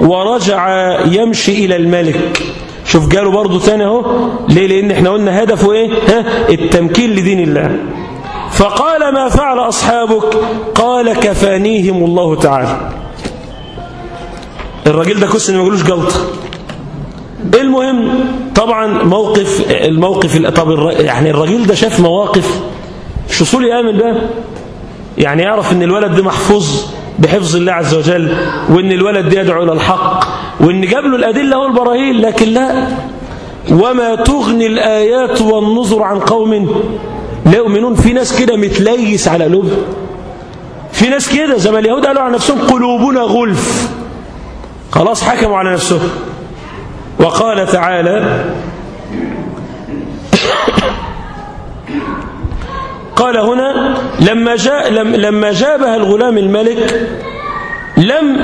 ورجع يمشي إلى الملك. شوف جاله برضه ثاني أهو. ليه؟ لأن إحنا قلنا هدفه إيه؟ ها؟ التمكين لدين الله. فقال ما فعل أصحابك؟ قال كفانيهم الله تعالى. الراجل ده كويس ان ما يقولوش جلطة. المهم. طبعا موقف الموقف طب. يعني الراجل ده شاف مواقف. مش اصول يامن بقى. يعني يعرف إن الولد ده محفوظ بحفظ الله عز وجل وإن الولد ده يدعو إلى الحق وإن جاب له الأدلة والبراهين. لكن لا. وما تغني الآيات والنظر عن قوم. لا يؤمنون. في ناس كده متليس على قلوبهم في ناس كده زي ما اليهود قالوا عن نفسهم قلوبنا غلف. خلاص حكموا على نفسهم. وقال تعالى قال هنا لما جاء لم لما جابها الغلام الملك لم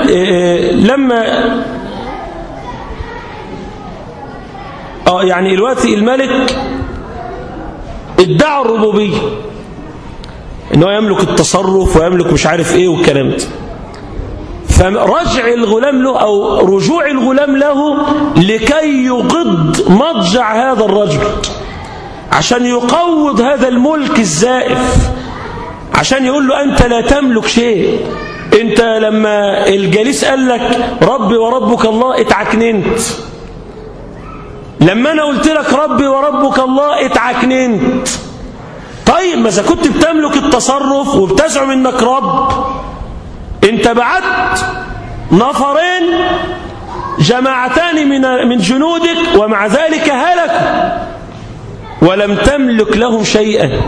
لما آه يعني دلوقتي الملك ادعى الربوبية إن هو يملك التصرف ويملك مش عارف إيه والكلام ده. فرجع الغلام له أو رجوع الغلام له لكي يغض مضجع هذا الرجل. عشان يقوض هذا الملك الزائف. عشان يقول له أنت لا تملك شيء. أنت لما الجليس قال لك ربي وربك الله اتعكننت. لما أنا قلت لك ربي وربك الله اتعكننت. طيب ما إذا كنت بتملك التصرف وبتزعم إنك رب أنت بعت نفرين جماعتان من من جنودك ومع ذلك هلكوا ولم تملك لهم شيئا.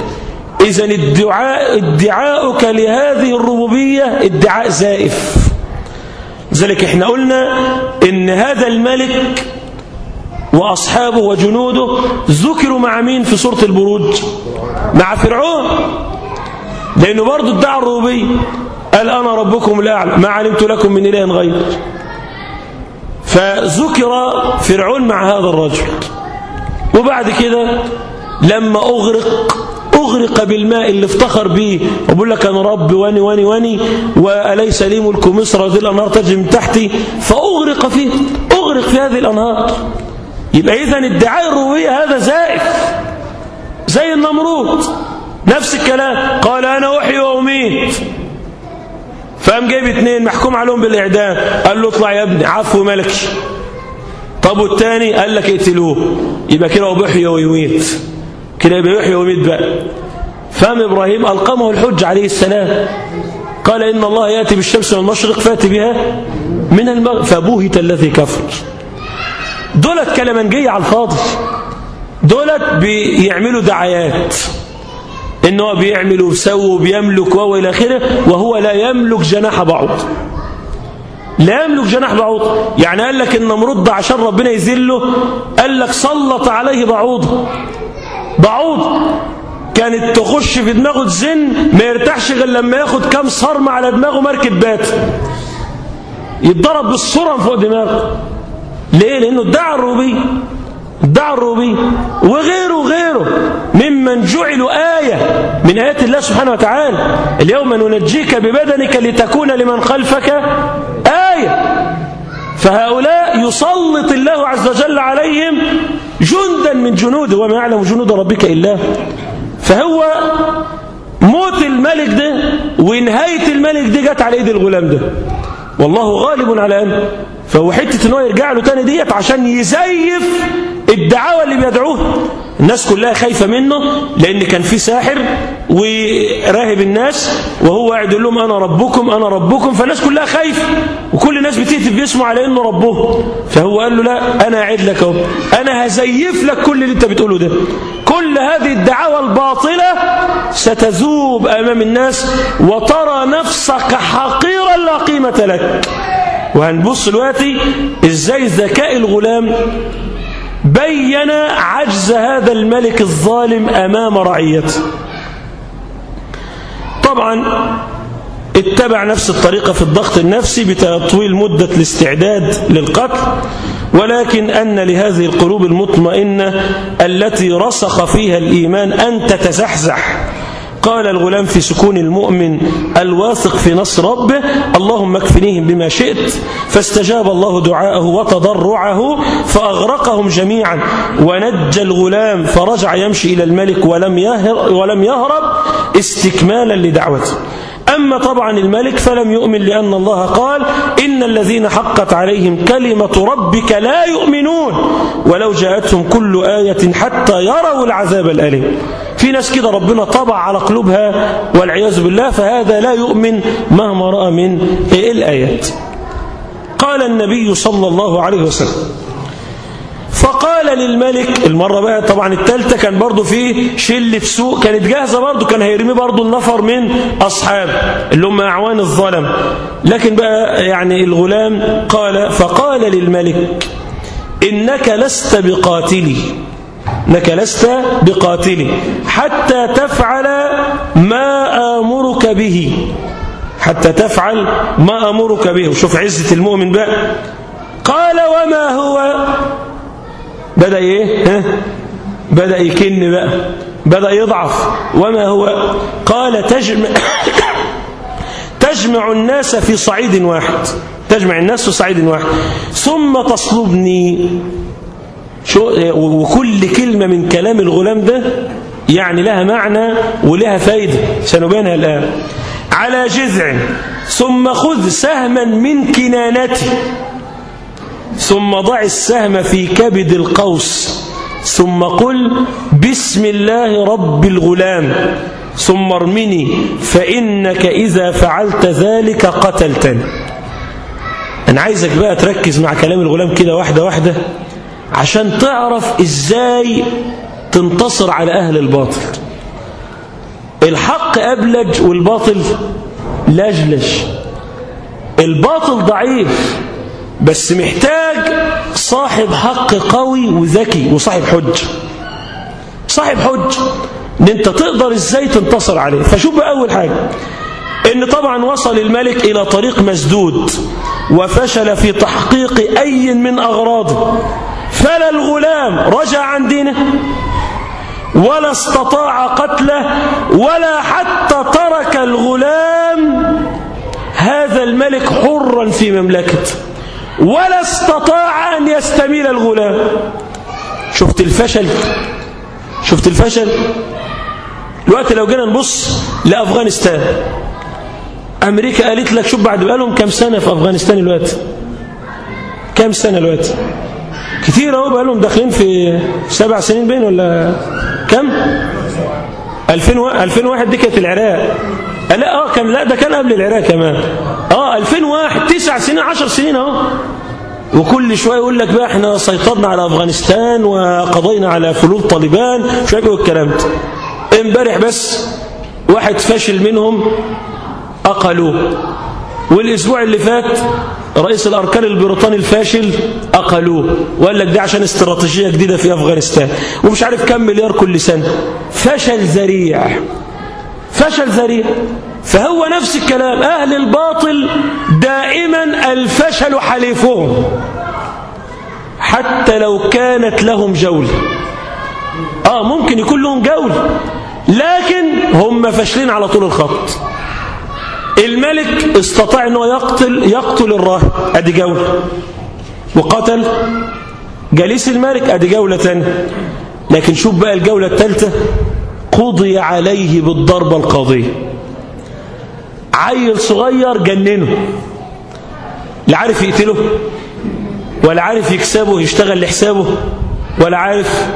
إذا ادعاء ادعاؤك لهذه الربوبية ادعاء زائف. لذلك إحنا قلنا إن هذا الملك وأصحابه وجنوده ذكروا مع مين في سورة البروج؟ مع فرعون. لأنه برضه ادعى الربوبية قال أنا ربكم الأعلى ما علمت لكم من إله غير. فذكر فرعون مع هذا الرجل. وبعد كده لما أغرق أغرق بالماء اللي افتخر به وبقول لك أنا رب واني واني واني وأليس لي ملك مصر وذي الأنهار تجري من تحتي؟ فأغرق فيه. أغرق في هذه الأنهار. يبقى إذا ادعاء الربوبية هذا زائف. زي النمرود. نفس الكلام. قال أنا أحيي وأميت. فقام جايب اثنين محكوم عليهم بالإعدام قال له اطلع يا ابني عفو ملكي طب والتاني؟ قال لك اقتلوه. يبقى كده هو بيحيي ويميت كده يبقى يحيي ويميت بقى. فهم إبراهيم ألقمه الحج عليه السلام. قال إن الله يأتي بالشمس من المشرق فأتي بها من المغرب. فبوهت الذي كفر. دولت كلمنجية على الفاضي. دولت بيعملوا دعايات. إن هو بيعمل وبيسوي وبيملك وهو إلى آخره وهو لا يملك جناح بعوض. لا يملك جناح بعوض. يعني قال لك النمرود ده عشان ربنا يذله قال لك سلط عليه بعوض بعوض. كانت تخش في دماغه تزن ما يرتاحش غير لما ياخد كام صرمة على دماغه مركب بات يتضرب بالصرم فوق دماغه. ليه؟ لأنه ادعى الربوبية. ادعى الربوبيه وغيره وغيره ممن جعلوا آية من آيات الله سبحانه وتعالى. اليوم ننجيك ببدنك لتكون لمن خلفك آية. فهؤلاء يسلط الله عز وجل عليهم جندا من جنوده وما يعلم جنود ربك إلا فهو موت الملك ده ونهاية الملك دي جت على إيد الغلام ده. والله غالب على أمره فهو حتة ان هو يرجع له تاني ديت عشان يزيف الدعاوى اللي بيدعوها الناس كلها خايفة منه لأن كان في ساحر وراهب الناس وهو قاعد يقول لهم أنا ربكم أنا ربكم فالناس كلها خايفة وكل الناس بتهتف باسمه على إنه ربه. فهو قال له لا أنا أعد لك أهو. أنا هزيف لك كل اللي أنت بتقوله ده. كل هذه الدعاوى الباطلة ستذوب أمام الناس وترى نفسك حقيرا لا قيمة لك. وهنبص دلوقتي إزاي ذكاء الغلام بين عجز هذا الملك الظالم أمام رعيته. طبعا اتبع نفس الطريقة في الضغط النفسي بتطويل مدة الاستعداد للقتل ولكن أن لهذه القلوب المطمئنة التي رسخ فيها الإيمان أن تتزحزح. قال الغلام في سكون المؤمن الواثق في نصر ربه اللهم اكفنيهم بما شئت فاستجاب الله دعاءه وتضرعه فأغرقهم جميعا. ونجى الغلام فرجع يمشي إلى الملك ولم يهرب, ولم يهرب استكمالا لدعوته. أما طبعا الملك فلم يؤمن لأن الله قال إن الذين حقت عليهم كلمة ربك لا يؤمنون. ولو جاءتهم كل آية حتى يروا العذاب الأليم. في ناس كده ربنا طبع على قلوبها والعياذ بالله فهذا لا يؤمن مهما رأى من الآيات. قال النبي صلى الله عليه وسلم فقال للملك المرة بقى طبعا الثالثة كان برضو في شلة سوء كانت جاهزة برضو كان هيرمي برضو النفر من أصحاب اللي هم أعوان الظلم لكن بقى يعني الغلام قال فقال للملك إنك لست بقاتلي. إنك لست بقاتلي حتى تفعل ما آمرك به. حتى تفعل ما أمرك به. وشوف عزة المؤمن بقى. قال وما هو؟ بدأ إيه؟ ها؟ بدأ يكن بقى. بدأ يضعف. وما هو؟ قال تجمع [COUGHS] تجمع الناس في صعيد واحد. تجمع الناس في صعيد واحد. ثم تصلبني شو وكل كلمة من كلام الغلام ده يعني لها معنى ولها فايدة. سنبينها الآن. على جذع. ثم خذ سهما من كنانتي ثم ضع السهم في كبد القوس. ثم قل بسم الله رب الغلام. ثم ارمني. فإنك إذا فعلت ذلك قتلتني. أنا عايزك بقى تركز مع كلام الغلام كده واحدة واحدة. عشان تعرف إزاي تنتصر على أهل الباطل. الحق أبلج والباطل لجلج. الباطل ضعيف بس محتاج صاحب حق قوي وذكي وصاحب حج. صاحب حج إن أنت تقدر إزاي تنتصر عليه. فشوف بقى أول حاجة. إن طبعا وصل الملك إلى طريق مسدود وفشل في تحقيق أي من أغراضه. فلا الغلام رجع عن دينه ولا استطاع قتله ولا حتى ترك الغلام هذا الملك حرا في مملكته ولا استطاع أن يستميل الغلام. شفت الفشل؟ شفت الفشل؟ الوقت لو جينا نبص لأفغانستان أمريكا قالت لك شوف بعد بقالهم كم سنة في أفغانستان الوقت كم سنة الوقت كتير أهو بقالهم داخلين في سبع سنين بين ولا كم 2000 2001 دي كانت العراق. لا آه كان لا ده كان قبل العراق كمان. آه 2001 تسع سنين 10 سنين أهو. وكل شوية يقول لك بقى إحنا سيطرنا على أفغانستان وقضينا على فلول طالبان مش عارف إيه الكلام ده. امبارح بس واحد فاشل منهم أقلوه. والأسبوع اللي فات رئيس الأركان البريطاني الفاشل أقلوه وقال لك دي عشان استراتيجية جديدة في أفغانستان ومش عارف كم مليار كل سنة. فشل ذريع. فشل ذريع. فهو نفس الكلام. أهل الباطل دائما الفشل حليفهم. حتى لو كانت لهم جولة آه ممكن يكون لهم جولة لكن هم فاشلين على طول الخط. الملك استطاع أنه يقتل, يقتل الراهب. أدي جولة. وقتل جليس الملك أدي جولة لكن شوف بقى الجولة الثالثة. قضي عليه بالضربة القاضية عيل صغير جننه. لا عارف يقتله ولا عارف يكسبه يشتغل لحسابه ولا عارف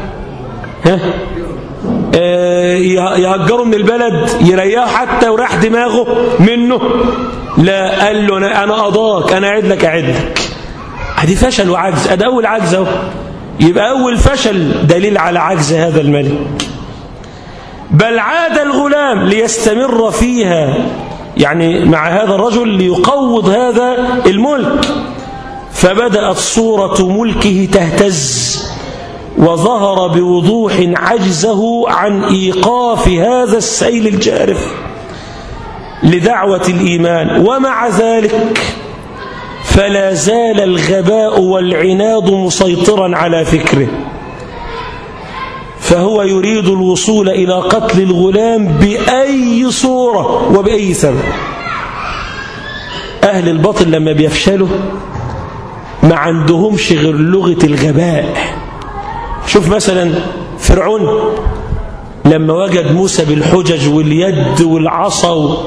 ها؟ يهجره من البلد يريحه حتى وراح دماغه منه. لا قال له أنا أنا أضاك أنا أعد لك أعد لك. أدي فشل وعجز. أدي أول عجز أهو. يبقى أول فشل دليل على عجز هذا الملك. بل عاد الغلام ليستمر فيها. يعني مع هذا الرجل ليقوض هذا الملك. فبدأت صورة ملكه تهتز. وظهر بوضوح عجزه عن إيقاف هذا السيل الجارف لدعوة الإيمان. ومع ذلك فلا زال الغباء والعناد مسيطرا على فكره. فهو يريد الوصول إلى قتل الغلام بأي صورة وبأي سبب. أهل الباطل لما بيفشلوا ما عندهمش غير لغة الغباء. شوف مثلا فرعون لما وجد موسى بالحجج واليد والعصا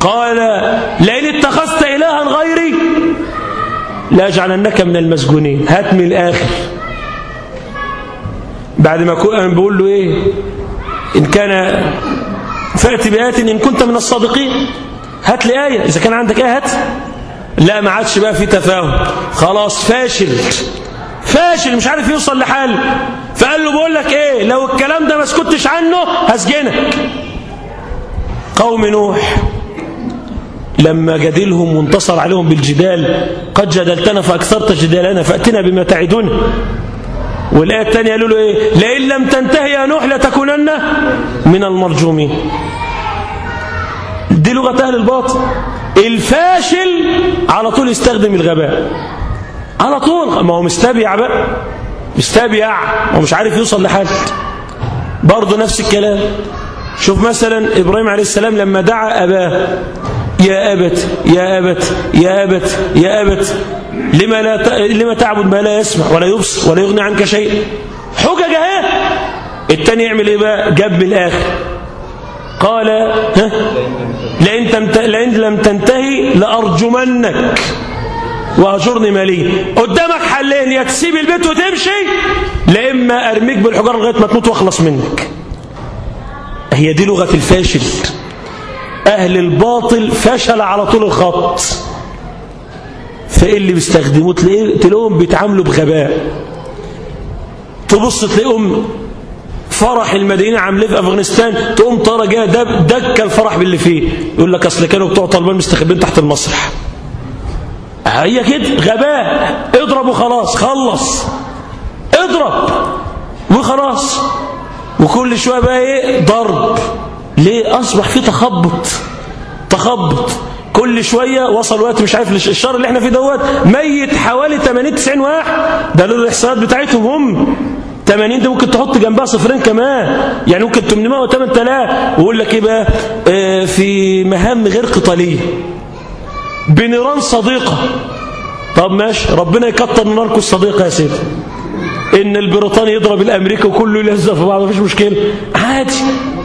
قال لئن اتخذت إلها غيري لأجعلنك من المسجونين. هات من الآخر. بعد ما بيقول له إيه؟ إن كان فأتي بآيات إن كنت من الصادقين. هات لي آية. إذا كان عندك آية هات. لا ما عادش بقى في تفاهم. خلاص فاشل. فاشل مش عارف يوصل لحال فقال له بقول لك إيه لو الكلام ده ما سكتش عنه هسجنك. قوم نوح لما جدلهم وانتصر عليهم بالجدال قد جدلتنا فأكثرت جدالنا فأتنا بما تعدون. والآية الثانية قالوا له إيه؟ لئن لم تنتهي يا نوح لتكونن من المرجومين. دي لغة أهل الباطل. الفاشل على طول يستخدم الغباء. على طول. ما هو مستبيع بقى. مستبيع. ومش عارف يوصل لحد. برضه نفس الكلام. شوف مثلا إبراهيم عليه السلام لما دعا أباه. يا أبت يا أبت يا أبت يا أبت. لما, لا. لما تعبد ما لا يسمع ولا يبصر ولا يغني عنك شيء. حجج اهي التاني يعمل إيه بقى؟ جاب من الآخر قال ها؟ لئن, لم تنتهي لأرجمنك. وهجرني مالي. قدامك حلين يا تسيب البيت وتمشي لا إما أرميك بالحجاره لغاية ما تموت وأخلص منك. هي دي لغة الفاشل. أهل الباطل فشل على طول الخط. فايه اللي بيستخدموه تلاقيه تلاقيهم بيتعاملوا بغباء. تبص تلاقيهم فرح المدينة عاملين في أفغانستان تقوم طارة جاية دب دك الفرح باللي فيه. يقول لك أصل كانوا بتوع طالبان مستخبين تحت المسرح. هي كده غباء. اضرب وخلاص خلص. اضرب وخلاص. وكل شوية بقى إيه؟ ضرب. ليه؟ أصبح في تخبط. تخبط. كل شوية وصل وقت مش عارف الشهر اللي إحنا فيه دوت ميت حوالي 80 90 واحد. ده الاحصائيات بتاعتهم هم 80 دي ممكن تحط جنبها صفرين كمان. يعني ممكن 800 و 8000 ويقول لك إيه بقى؟ آه في مهام غير قتالية. بنيران صديقة. طب ماشي ربنا يكتر ناركم الصديقة يا سيدي. إن البريطاني يضرب الأمريكي وكله يلزق في بعض مفيش مشكلة. عادي.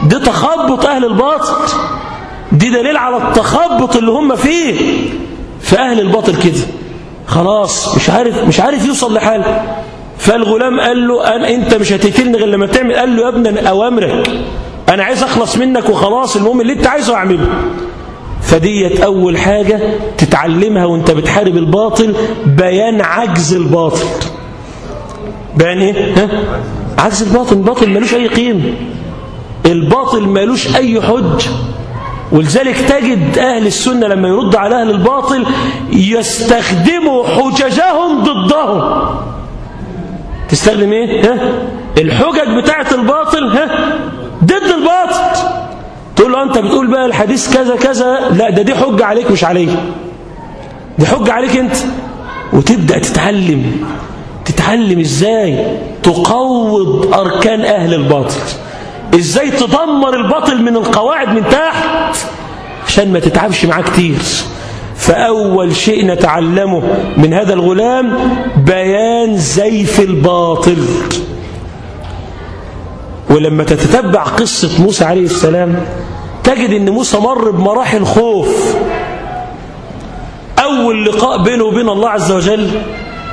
ده تخبط أهل الباطل. دي دليل على التخبط اللي هم فيه في أهل الباطل كده. خلاص مش عارف مش عارف يوصل لحال فالغلام قال له أنا أنت مش هتقتلني غير لما تعمل. قال له يا ابني أوامرك. أنا عايز أخلص منك وخلاص المهم اللي أنت عايزه أعمله. فديت أول حاجة تتعلمها وانت بتحارب الباطل بيان عجز الباطل. بيان إيه؟ ها؟ عجز الباطل. الباطل ملوش أي قيمة. الباطل ملوش أي حجه ولذلك تجد أهل السنة لما يرد على أهل الباطل يستخدموا حججهم ضدهم. تستخدم إيه؟ ها؟ الحجج بتاعة الباطل ها؟ ضد الباطل. تقول له أنت بتقول بقى الحديث كذا كذا؟ لا ده دي حجة عليك مش عليك دي حجة عليك أنت. وتبدأ تتعلم. تتعلم إزاي تقوض أركان أهل الباطل. إزاي تدمر الباطل من القواعد من تحت عشان ما تتعبش معاه كتير. فأول شيء نتعلمه من هذا الغلام بيان زيف الباطل. ولما تتتبع قصة موسى عليه السلام تجد إن موسى مر بمراحل خوف. أول لقاء بينه وبين الله عز وجل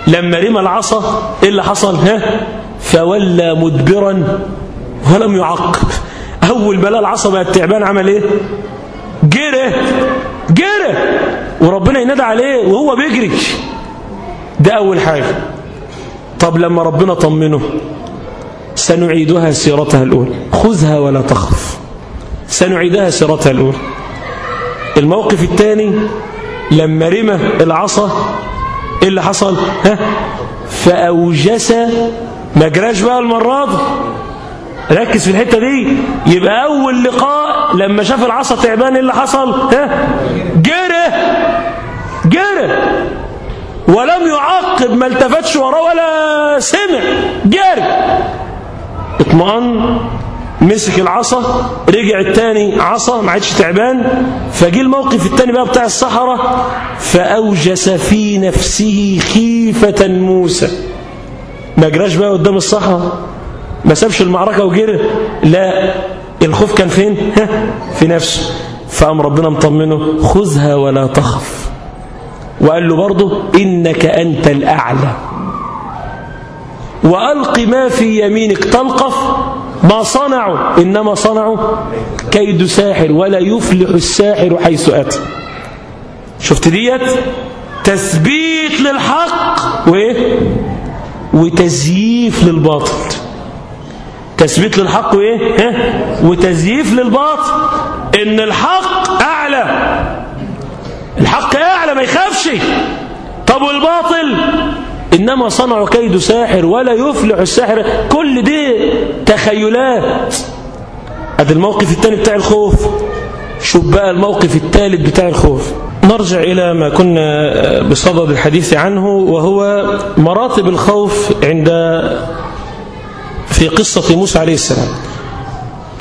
لما رمى العصا إيه اللي حصل؟ ها؟ فولى مدبرا ولم يعقب. أول لقى العصا بقت تعبان عمل إيه؟ جري جري. وربنا ينادى عليه وهو بيجري. ده أول حاجة. طب لما ربنا طمنه سنعيدها سيرتها الأولى. خذها ولا تخف. سنعيدها سيرتها الاولى الموقف الثاني لما رمى العصا إيه اللي حصل؟ ها؟ فأوجس ما جراش بقى المره دي ركز في الحتة دي. يبقى أول لقاء لما شاف العصا تعبان إيه اللي حصل؟ ها؟ جري جري ولم يعقب ما التفتش وراه ولا سمع. جري اطمئن. مسك العصا رجع التاني عصا ما عادش تعبان. فجي الموقف التاني بقى بتاع الصحراء فأوجس في نفسه خيفة موسى. ما جراش بقى قدام الصحراء ما سابش المعركة وجري لا الخوف كان فين؟ في نفسه. فقام ربنا مطمنه خذها ولا تخف. وقال له برضه إنك أنت الأعلى. وألق ما في يمينك تلقف ما صنعوا إنما صنعوا كيد ساحر ولا يفلح الساحر حيث أتى. شفت ديت؟ تثبيت للحق وإيه؟ وتزييف للباطل. تثبيت للحق وإيه؟ ها؟ وتزييف للباطل. إن الحق أعلى. الحق أعلى ما يخافش. طب والباطل؟ إنما صنعوا كيد ساحر ولا يفلح الساحر. كل دي تخيلات. هذا الموقف الثاني بتاع الخوف. شوف بقى الموقف الثالث بتاع الخوف. نرجع إلى ما كنا بصدد الحديث عنه وهو مراتب الخوف عند في قصة موسى عليه السلام.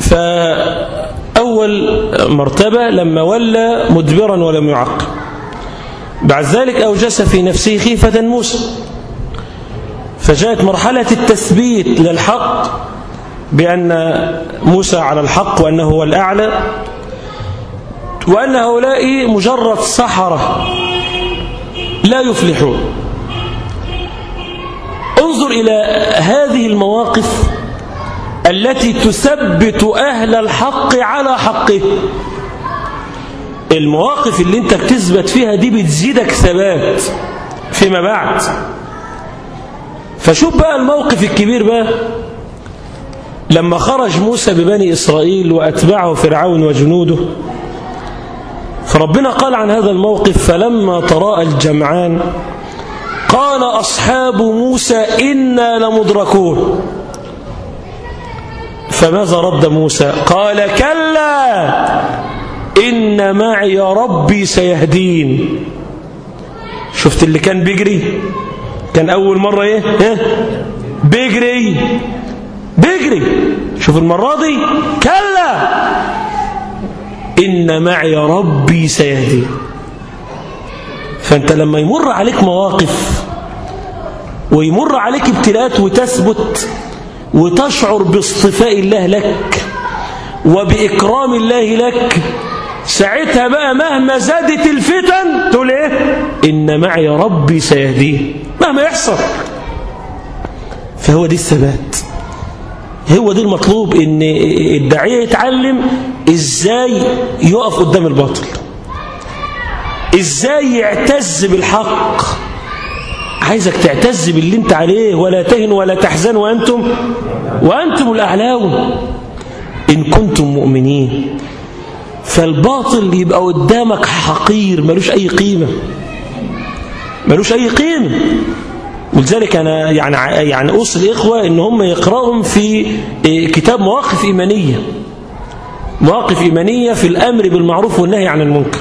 فأول مرتبة لما ولى مدبرا ولم يعقب بعد ذلك أوجس في نفسه خيفة موسى. فجاءت مرحلة التثبيت للحق بأن موسى على الحق وأنه هو الأعلى وأن هؤلاء مجرد سحرة لا يفلحون. انظر إلى هذه المواقف التي تثبت أهل الحق على حقه. المواقف اللي انت بتثبت فيها دي بتزيدك ثبات فيما بعد. فشوف بقى الموقف الكبير بقى. لما خرج موسى ببني إسرائيل وأتبعه فرعون وجنوده فربنا قال عن هذا الموقف فلما تراءى الجمعان قال أصحاب موسى إنا لمدركون. فماذا رد موسى؟ قال كلا إن معي ربي سيهدين. شفت اللي كان بيجري؟ كان أول مرة إيه؟ ها؟ بيجري. بيجري. شوف المرة دي. كلا. إن معي ربي سيهدين فأنت لما يمر عليك مواقف ويمر عليك ابتلاءات وتثبت وتشعر باصطفاء الله لك وبإكرام الله لك ساعتها بقى مهما زادت الفتن تقول إيه؟ إن معي ربي سيهدين مهما يحصل. فهو دي الثبات. هو دي المطلوب إن الداعية يتعلم إزاي يقف قدام الباطل. إزاي يعتز بالحق. عايزك تعتز باللي أنت عليه ولا تهن ولا تحزن وأنتم وأنتم الاعلاون إن كنتم مؤمنين. فالباطل يبقى قدامك حقير ملوش أي قيمة ملوش أي قيمة. ولذلك أنا يعني يعني أوصي الإخوة إن هم يقرأهم في كتاب مواقف إيمانية. مواقف إيمانية في الأمر بالمعروف والنهي عن المنكر.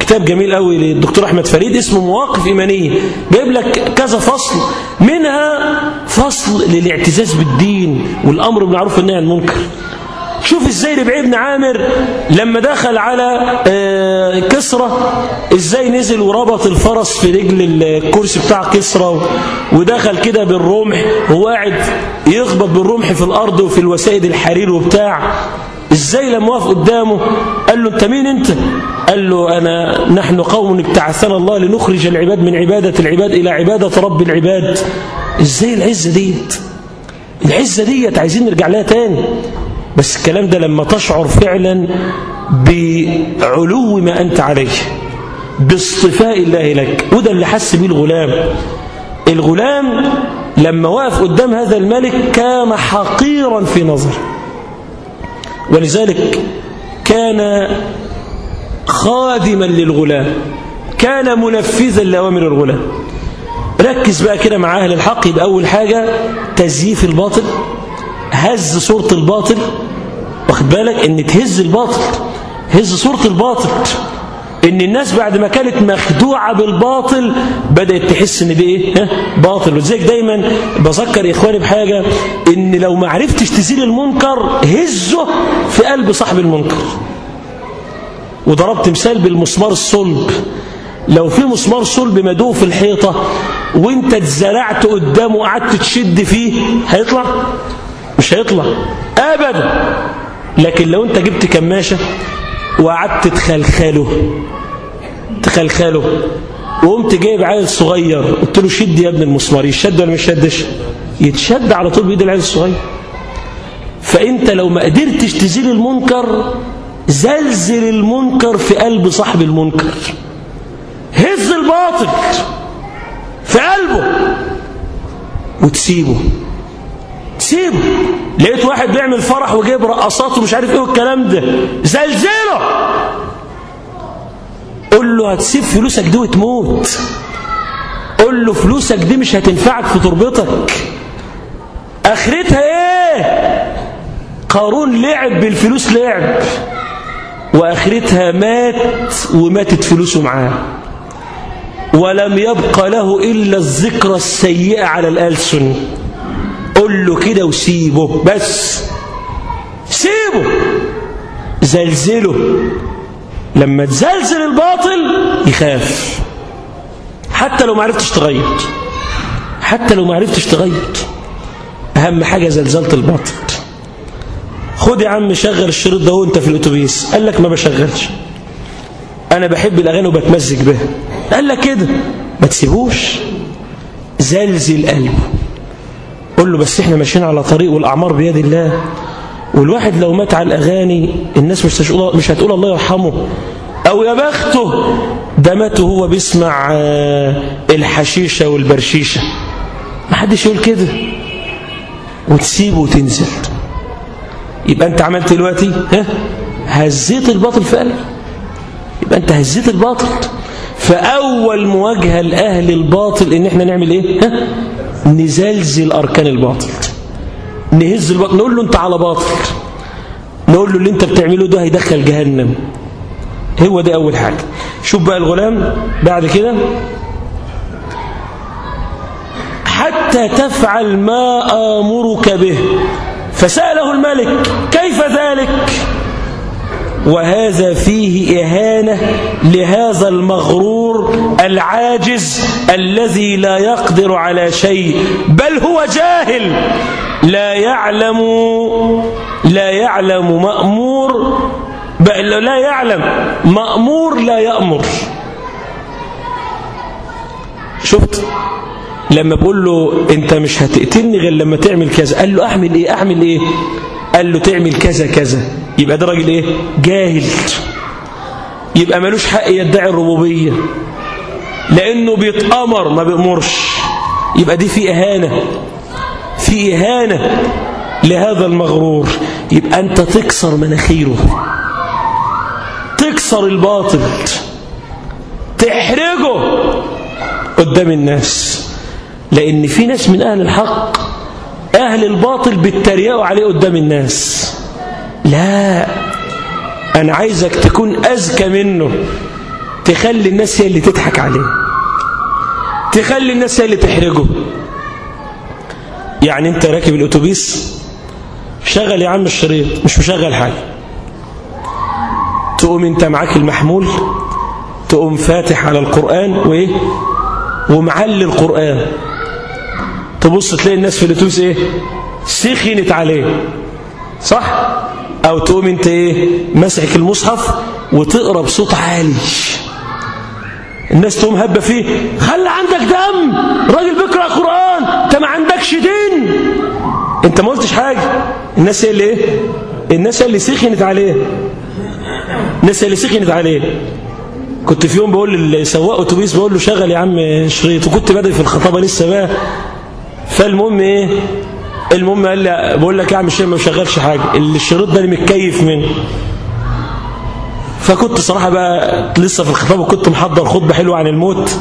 كتاب جميل قوي للدكتور أحمد فريد اسمه مواقف إيمانية. جايب لك كذا فصل منها فصل للاعتزاز بالدين والأمر بالمعروف والنهي عن المنكر. شوف إزاي ربعي بن عامر لما دخل على آه، كسرى إزاي نزل وربط الفرس في رجل الكرسي بتاع كسرى ودخل كده بالرمح وهو قاعد يخبط بالرمح في الأرض وفي الوسائد الحرير وبتاع. إزاي لما وقف قدامه؟ قال له انت مين انت؟ قال له انا نحن قوم ابتعثنا الله لنخرج العباد من عبادة العباد إلى عبادة رب العباد. إزاي العزة ديت؟ العزة ديت عايزين نرجع لها تاني. بس الكلام ده لما تشعر فعلا بعلو ما أنت عليه باصطفاء الله لك. وده اللي حس بيه الغلام. الغلام لما وقف قدام هذا الملك كان حقيرا في نظره ولذلك كان خادما للغلام كان منفذا لأوامر الغلام. ركز بقى كده مع أهل الحق يبقى أول حاجة تزييف الباطل هز صورة الباطل واخد بالك إن تهز الباطل هز صورة الباطل. إن الناس بعد ما كانت مخدوعة بالباطل بدأت تحس إن دي إيه؟ باطل. ولذلك دايما بذكر إخواني بحاجة إن لو ما عرفتش تزيل المنكر هزه في قلب صاحب المنكر. وضربت مثال بالمسمار الصلب. لو في مسمار صلب مدوه في الحيطة وإنت اتزرعت قدامه وقعدت تشد فيه هيطلع؟ مش هيطلع. ابدا. لكن لو انت جبت كماشة وقعدت تخلخله تخلخله وقمت جايب عيل صغير قلت له شد يا ابن المسمار يشد ولا مش يشدش يتشد على طول بإيد العيل الصغير. فأنت لو ما قدرتش تزيل المنكر زلزل المنكر في قلب صاحب المنكر. هز الباطل في قلبه وتسيبه. تسيبه لقيت واحد بيعمل فرح وجايب رقصات ومش عارف إيه والكلام ده. زلزلة! قول له هتسيب فلوسك دي وتموت. قول له فلوسك دي مش هتنفعك في تربتك. آخرتها إيه؟ قارون لعب بالفلوس لعب. وآخرتها مات وماتت فلوسه معاه. ولم يبق له إلا الذكرى السيئة على الآلسن. قل له كده وسيبه بس. سيبه. زلزله. لما تزلزل الباطل يخاف. حتى لو ما عرفتش تغير. حتى لو ما عرفتش تغير. أهم حاجة زلزلة الباطل. خد يا عم شغل الشريط ده وانت في الأتوبيس. قال لك ما بشغلش. أنا بحب الأغاني وبتمزج بها. قال لك كده. ما تسيبوش. زلزل قلبه. قول له بس إحنا ماشيين على طريق والأعمار بيد الله. والواحد لو مات على الأغاني الناس مش هتقول مش هتقول الله يرحمه. أو يا بخته ده مات وهو بيسمع الحشيشة والبرشيشة. ما حدش يقول كده. وتسيبه وتنزل. يبقى أنت عملت دلوقتي؟ ها؟ هزيت الباطل في قلبي يبقى أنت هزيت الباطل. فأول مواجهة لأهل الباطل إن إحنا نعمل إيه؟ ها؟ نزلزل أركان الباطل. نهز الباطل. نقول له أنت على باطل. نقول له اللي أنت بتعمله ده هيدخل جهنم. هو ده أول حاجة. شوف بقى الغلام بعد كده. حتى تفعل ما آمرك به. فسأله الملك كيف ذلك؟ وهذا فيه إهانة لهذا المغرور العاجز الذي لا يقدر على شيء بل هو جاهل. لا يعلم لا يعلم مأمور بل لا يعلم مأمور لا يأمر. شفت؟ لما بقول له أنت مش هتقتلني غير لما تعمل كذا قال له أعمل إيه؟ أعمل إيه؟ قال له تعمل كذا كذا. يبقى ده راجل إيه؟ جاهل. يبقى ملوش حق يدعي الربوبية. لأنه بيتأمر ما بيأمرش. يبقى دي في إهانة. في إهانة لهذا المغرور. يبقى أنت تكسر مناخيره. تكسر الباطل. تحرجه قدام الناس. لأن في ناس من أهل الحق أهل الباطل بيتريقوا عليه قدام الناس. لا أنا عايزك تكون أذكى منه. تخلي الناس هي اللي تضحك عليه. تخلي الناس هي اللي تحرجه. يعني أنت راكب الأتوبيس شغل يا عم الشريط مش مشغل حاجة. تقوم أنت معاك المحمول تقوم فاتح على القرآن وإيه؟ ومعلي القرآن. تبص تلاقي الناس في الاتوبيس إيه؟ سخنت عليه. صح؟ أو تقوم أنت إيه؟ مسحك المصحف وتقرأ بصوت عالي. الناس تقوم هبة فيه. خلي عندك دم. راجل بيقرأ قرآن. أنت ما عندكش دين. أنت ما قلتش حاجة. الناس هي اللي إيه؟ الناس اللي سخنت عليه. الناس اللي سخنت عليه. كنت في يوم بقول لسواق أتوبيس بقول له شغل يا عم شريط. وكنت بادئ في الخطابة لسه بقى. فالمهم إيه؟ المهم قال لي بقول لك يا عم الشيخ ما بشغلش حاجة. الشريط ده اللي متكيف منه. فكنت صراحة بقى لسه في الخطابه كنت محضر خطبة حلوة عن الموت.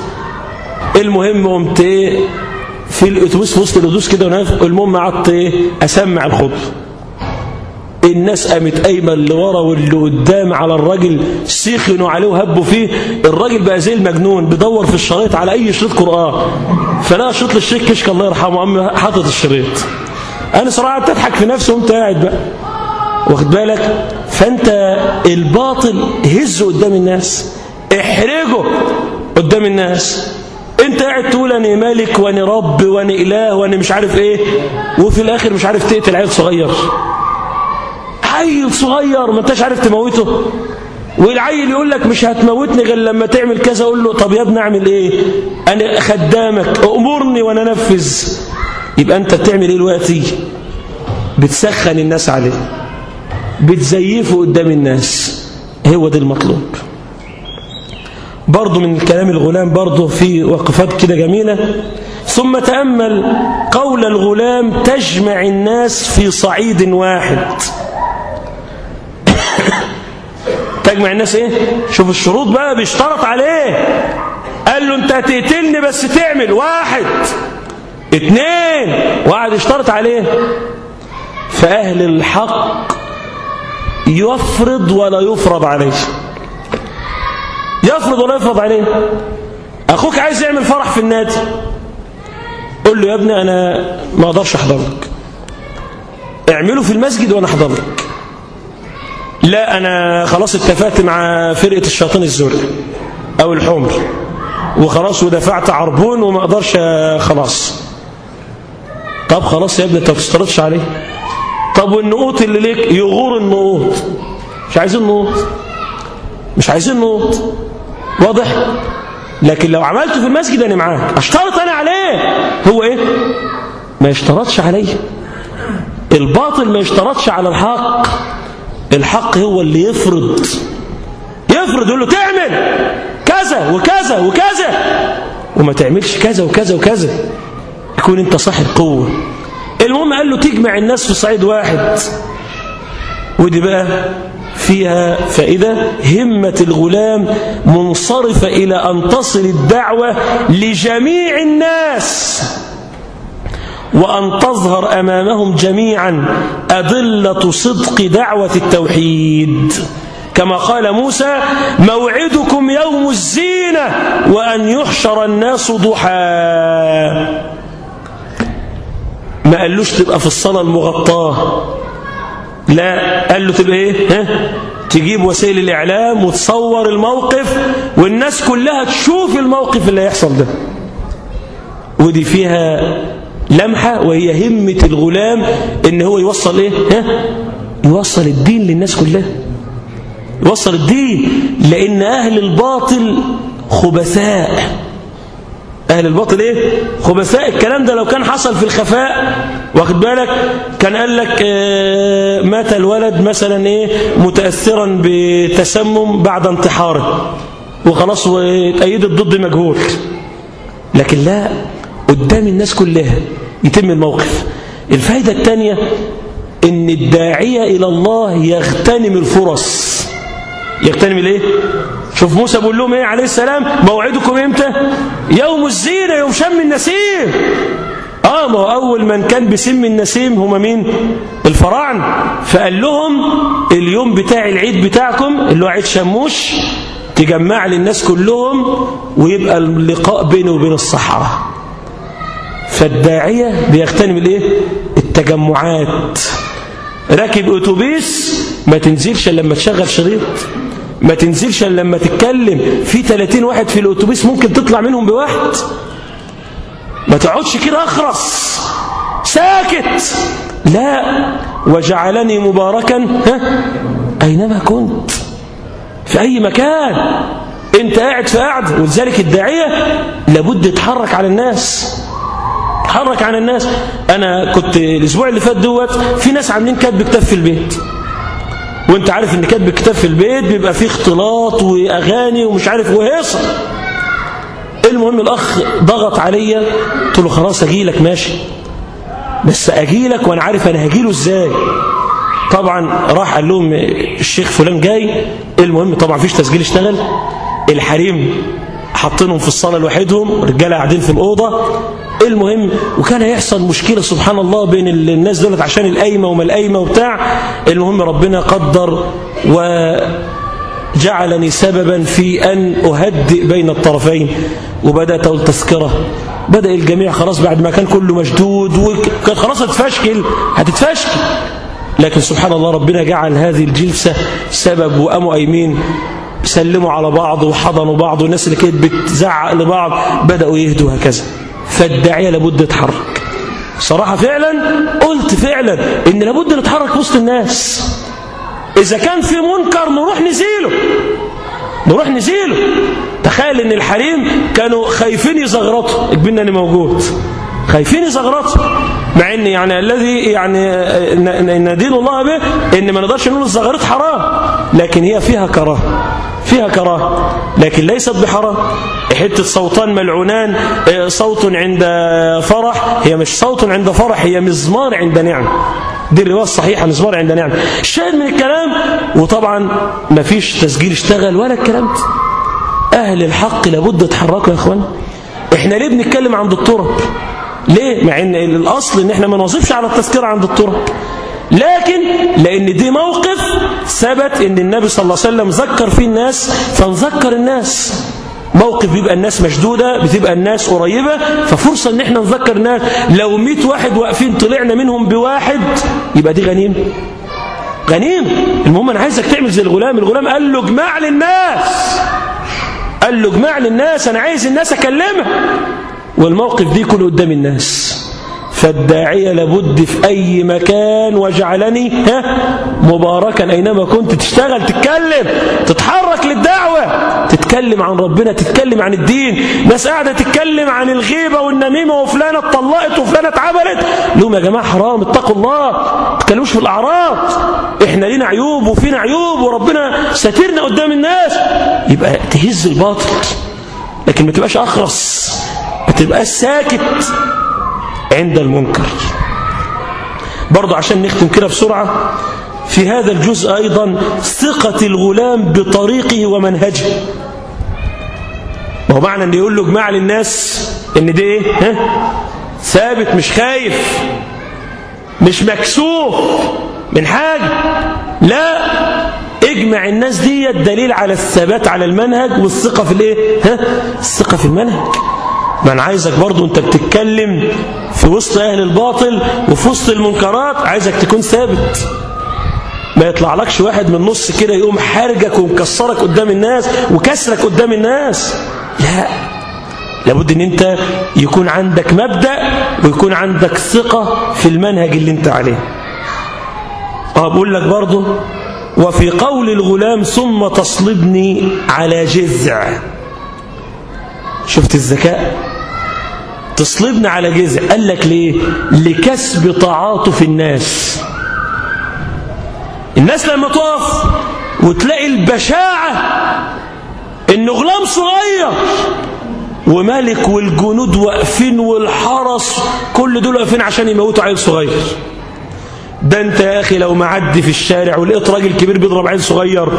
المهم قمت إيه؟ في الأتوبيس في وسط الأتوبيس كده المهم قعدت إيه؟ أسمع الخطبة. الناس قامت قايمه اللي ورا واللي قدام على الراجل سخنوا عليه وهبوا فيه. الراجل بقى زي المجنون بيدور في الشريط على أي شريط قرآن. فلا شريط للشيخ كشك الله يرحمه قام حاطط الشريط. أنا صراحة تضحك في نفسي وأنت قاعد بقى. واخد بالك؟ فأنت الباطل هزه قدام الناس احرجه قدام الناس. أنت قاعد تقول أنا ملك وأنا رب وأنا إله وأنا مش عارف إيه وفي الآخر مش عارف تقتل عيل صغير. عيل صغير ما انتش عارف تموته. والعيل يقول لك مش هتموتني غير لما تعمل كذا أقول له طب يا ابني اعمل إيه؟ أنا خدامك امرني وأنا انفذ. يبقى انت بتعمل إيه دلوقتي؟ بتسخن الناس عليه. بتزيفه قدام الناس. هو ده المطلوب. برضه من كلام الغلام برضه في وقفات كده جميلة. ثم تأمل قول الغلام تجمع الناس في صعيد واحد. تجمع الناس إيه؟ شوف الشروط بقى بيشترط عليه. قال له أنت هتقتلني بس تعمل. واحد. اتنين. وقعد يشترط عليه. فأهل الحق يفرض ولا يفرض عليه. يفرض ولا يفرض عليه. أخوك عايز يعمل فرح في النادي. قول له يا ابني أنا ما أقدرش أحضر لك اعمله في المسجد وأنا أحضر لك لا أنا خلاص اتفقت مع فرقة الشياطين الزرق أو الحمر وخلاص ودفعت عربون وما أقدرش خلاص. طب خلاص يا ابني أنت ما تشترطش عليه؟ طب والنقوط اللي ليك؟ يغور النقوط مش عايزين نقوط مش عايزين نقوط واضح؟ لكن لو عملته في المسجد أنا معاك. أشترط أنا عليه. هو إيه؟ ما يشترطش عليه الباطل ما يشترطش على الحق. الحق هو اللي يفرض. يفرض يقول له تعمل كذا وكذا وكذا. وما تعملش كذا وكذا وكذا. يكون انت صاحب قوة. المهم قال له تجمع الناس في صعيد واحد. ودي بقى فيها فائدة. همة الغلام منصرفة إلى أن تصل الدعوة لجميع الناس. وأن تظهر أمامهم جميعا أدلة صدق دعوة التوحيد. كما قال موسى موعدكم يوم الزينة وأن يحشر الناس ضحى. ما قالوش تبقى في الصلاة المغطاة. لا قال له تبقى إيه؟ ها؟ تجيب وسائل الإعلام وتصور الموقف والناس كلها تشوف الموقف اللي هيحصل ده. ودي فيها لمحة وهي همة الغلام إن هو يوصل إيه؟ ها؟ يوصل الدين للناس كلها. يوصل الدين لأن أهل الباطل خبثاء. أهل الباطل إيه؟ خبثاء. الكلام ده لو كان حصل في الخفاء واخد بالك؟ كان قال لك آه مات الولد مثلا إيه؟ متأثرا بتسمم بعد انتحاره. وخلاص واتأيدت ضد مجهول. لكن لا. قدام الناس كلها يتم الموقف. الفائدة الثانية إن الداعية إلى الله يغتنم الفرص. يغتنم الايه شوف موسى بيقول لهم إيه عليه السلام؟ موعدكم إمتى؟ يوم الزينة يوم شم النسيم. آه ما هو أول من كان بسم النسيم هم مين؟ الفراعنة. فقال لهم اليوم بتاع العيد بتاعكم اللي هو عيد شموش تجمع للناس كلهم ويبقى اللقاء بينه وبين الصحراء. فالداعية بيغتنم الإيه؟ التجمعات. راكب أتوبيس ما تنزلش لما تشغل شريط ما تنزلش لما تتكلم. في 30 واحد في الأتوبيس ممكن تطلع منهم بواحد. ما تقعدش كده أخرس. ساكت. لا وجعلني مباركا. ها؟ أينما كنت. في أي مكان. أنت قاعد في قاعد ولذلك الداعية لابد يتحرك على الناس. يتحرك على الناس. أنا كنت الأسبوع اللي فات دوت في ناس عاملين كتب كتاب في البيت. وأنت عارف إن كتب كتاب في البيت بيبقى فيه اختلاط وأغاني ومش عارف وهيصة. المهم الأخ ضغط عليا. قلت له خلاص أجيلك ماشي. بس أجيلك وأنا عارف أنا هجيله إزاي. طبعا راح قال لهم الشيخ فلان جاي. المهم طبعا فيش تسجيل اشتغل. الحريم حاطينهم في الصالة لوحدهم رجالة قاعدين في الأوضة. المهم؟ وكان هيحصل مشكلة سبحان الله بين الناس دولت عشان القايمة وما القايمة وبتاع. المهم ربنا قدر وجعلني سببا في أن أهدئ بين الطرفين. وبدأت أقول تذكرة. بدأ الجميع خلاص بعد ما كان كله مشدود وكان خلاص هتتفشكل. هتتفشكل. لكن سبحان الله ربنا جعل هذه الجلسة سبب وقاموا قايمين. سلموا على بعض وحضنوا بعض والناس اللي كانت بتزعق لبعض بدأوا يهدوا هكذا. فالداعية لابد يتحرك صراحة فعلا قلت فعلا إن لابد نتحرك وسط الناس. إذا كان في منكر نروح نزيله. نروح نزيله. تخيل إن الحريم كانوا خايفين يزغرطوا. اجبنا إني موجود. خايفين يزغرطوا. مع ان يعني الذي يعني ندين الله به إن ما نقدرش نقول الزغرط حرام. لكن هي فيها كراهه فيها كراهة. لكن ليست بحرام. حتة صوتان ملعونان صوت عند فرح هي مش صوت عند فرح هي مزمار عند نعم. دي الرواية الصحيحة مزمار عند نعم. الشاهد من الكلام؟ وطبعا ما فيش تسجيل اشتغل ولا الكلام أهل الحق لابد يتحركوا يا إخوان. إحنا ليه بنتكلم عند التراب ليه؟ مع إن الأصل إن إحنا ما نواظبش على التذكرة عند التراب لكن لأن دي موقف ثبت إن النبي صلى الله عليه وسلم ذكر فيه الناس فنذكر الناس. موقف بيبقى الناس مشدودة بتبقى الناس قريبة ففرصة إن إحنا نذكر الناس. لو 100 واحد واقفين طلعنا منهم بواحد يبقى دي غنيمة. غنيمة. المهم أنا عايزك تعمل زي الغلام. الغلام قال له اجمع للناس. قال له اجمع للناس أنا عايز الناس اكلمها والموقف دي يكون قدام الناس. فالداعية لابد في أي مكان وجعلني ها مباركا أينما كنت تشتغل تتكلم تتحرك للدعوة تتكلم عن ربنا تتكلم عن الدين. ناس قاعدة تتكلم عن الغيبة والنميمة وفلانة اتطلقت وفلانة اتعملت. لهم يا جماعة حرام اتقوا الله تتكلموش في الأعراض إحنا لينا عيوب وفينا عيوب وربنا ساترنا قدام الناس. يبقى تهز الباطل لكن ما تبقاش أخرس ما تبقاش ساكت. عند المنكر. برضه عشان نختم كده بسرعة في هذا الجزء أيضا ثقة الغلام بطريقه ومنهجه. ما هو معنى أن يقول له اجمع للناس أن ده إيه؟ ها؟ ثابت مش خايف مش مكسوف من حاجة. لا اجمع الناس دي الدليل على الثبات على المنهج والثقة في الإيه؟ ها؟ الثقة في المنهج. ما أنا عايزك برضو انت بتتكلم في وسط أهل الباطل وفي وسط المنكرات عايزك تكون ثابت. ما يطلع لكش واحد من النص كده يقوم حارجك ومكسرك قدام الناس وكسرك قدام الناس. لا. لابد ان انت يكون عندك مبدأ ويكون عندك ثقة في المنهج اللي انت عليه. آه بقول لك برضو وفي قول الغلام ثم تصلبني على جذع. شفت الذكاء؟ تصلبني على جذع. قال لك ليه؟ لكسب تعاطف الناس. الناس لما تقف وتلاقي البشاعة انه غلام صغير وملك والجنود واقفين والحرس كل دول واقفين عشان يموتوا عيل صغير. ده انت يا أخي لو معدي في الشارع ولقيت راجل كبير بيضرب عيل صغير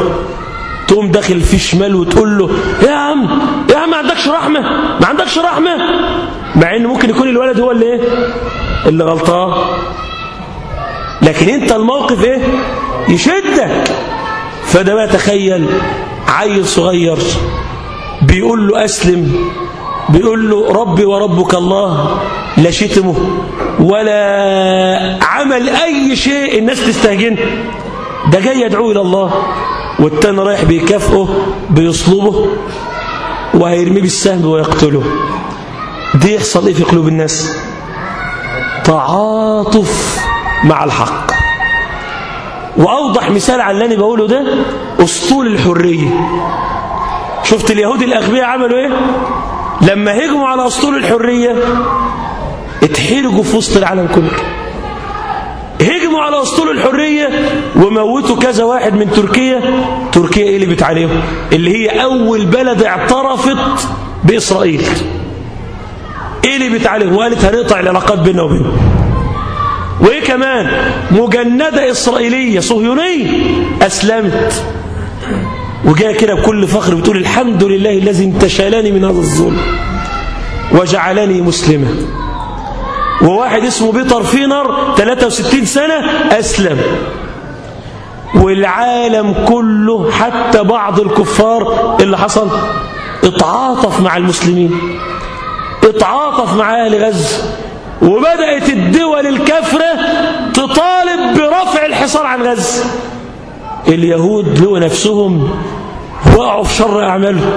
تقوم داخل فيه شمال وتقول له يا عم يا عم ما عندكش رحمة ما عندكش رحمة؟ مع ان ممكن يكون الولد هو اللي إيه اللي غلطان. لكن أنت الموقف إيه؟ يشدك. فده بقى تخيل عيل صغير بيقول له أسلم. بيقول له ربي وربك الله لا شتمه ولا عمل أي شيء الناس تستهجنه ده جاي يدعو إلى الله. والتاني رايح بيكافئه بيصلبه وهيرميه بالسهم ويقتله. دي يحصل إيه في قلوب الناس؟ تعاطف مع الحق. وأوضح مثال على اللي أنا بقوله ده أسطول الحرية. شفت اليهود الأغبياء عملوا إيه؟ لما هجموا على أسطول الحرية اتحرجوا في وسط العالم كله. هجموا على أسطول الحرية وموتوا كذا واحد من تركيا. تركيا إيه اللي بت عليهم اللي هي أول بلد اعترفت بإسرائيل. إيه اللي بت عليهم وقالت هنقطع العلاقات بيننا وبينهم وإيه كمان؟ مجندة إسرائيلية صهيونية. أسلمت. وجاء كده بكل فخر بتقول الحمد لله الذي انتشلني من هذا الظلم وجعلني مسلما. وواحد اسمه بيتر فينر 63 سنة أسلم. والعالم كله حتى بعض الكفار اللي حصل اتعاطف مع المسلمين. اتعاطف مع أهل غزة وبدأت الدول الكافرة تطالب برفع الحصار عن غزة اليهود لقوا نفسهم وقعوا في شر أعمالهم.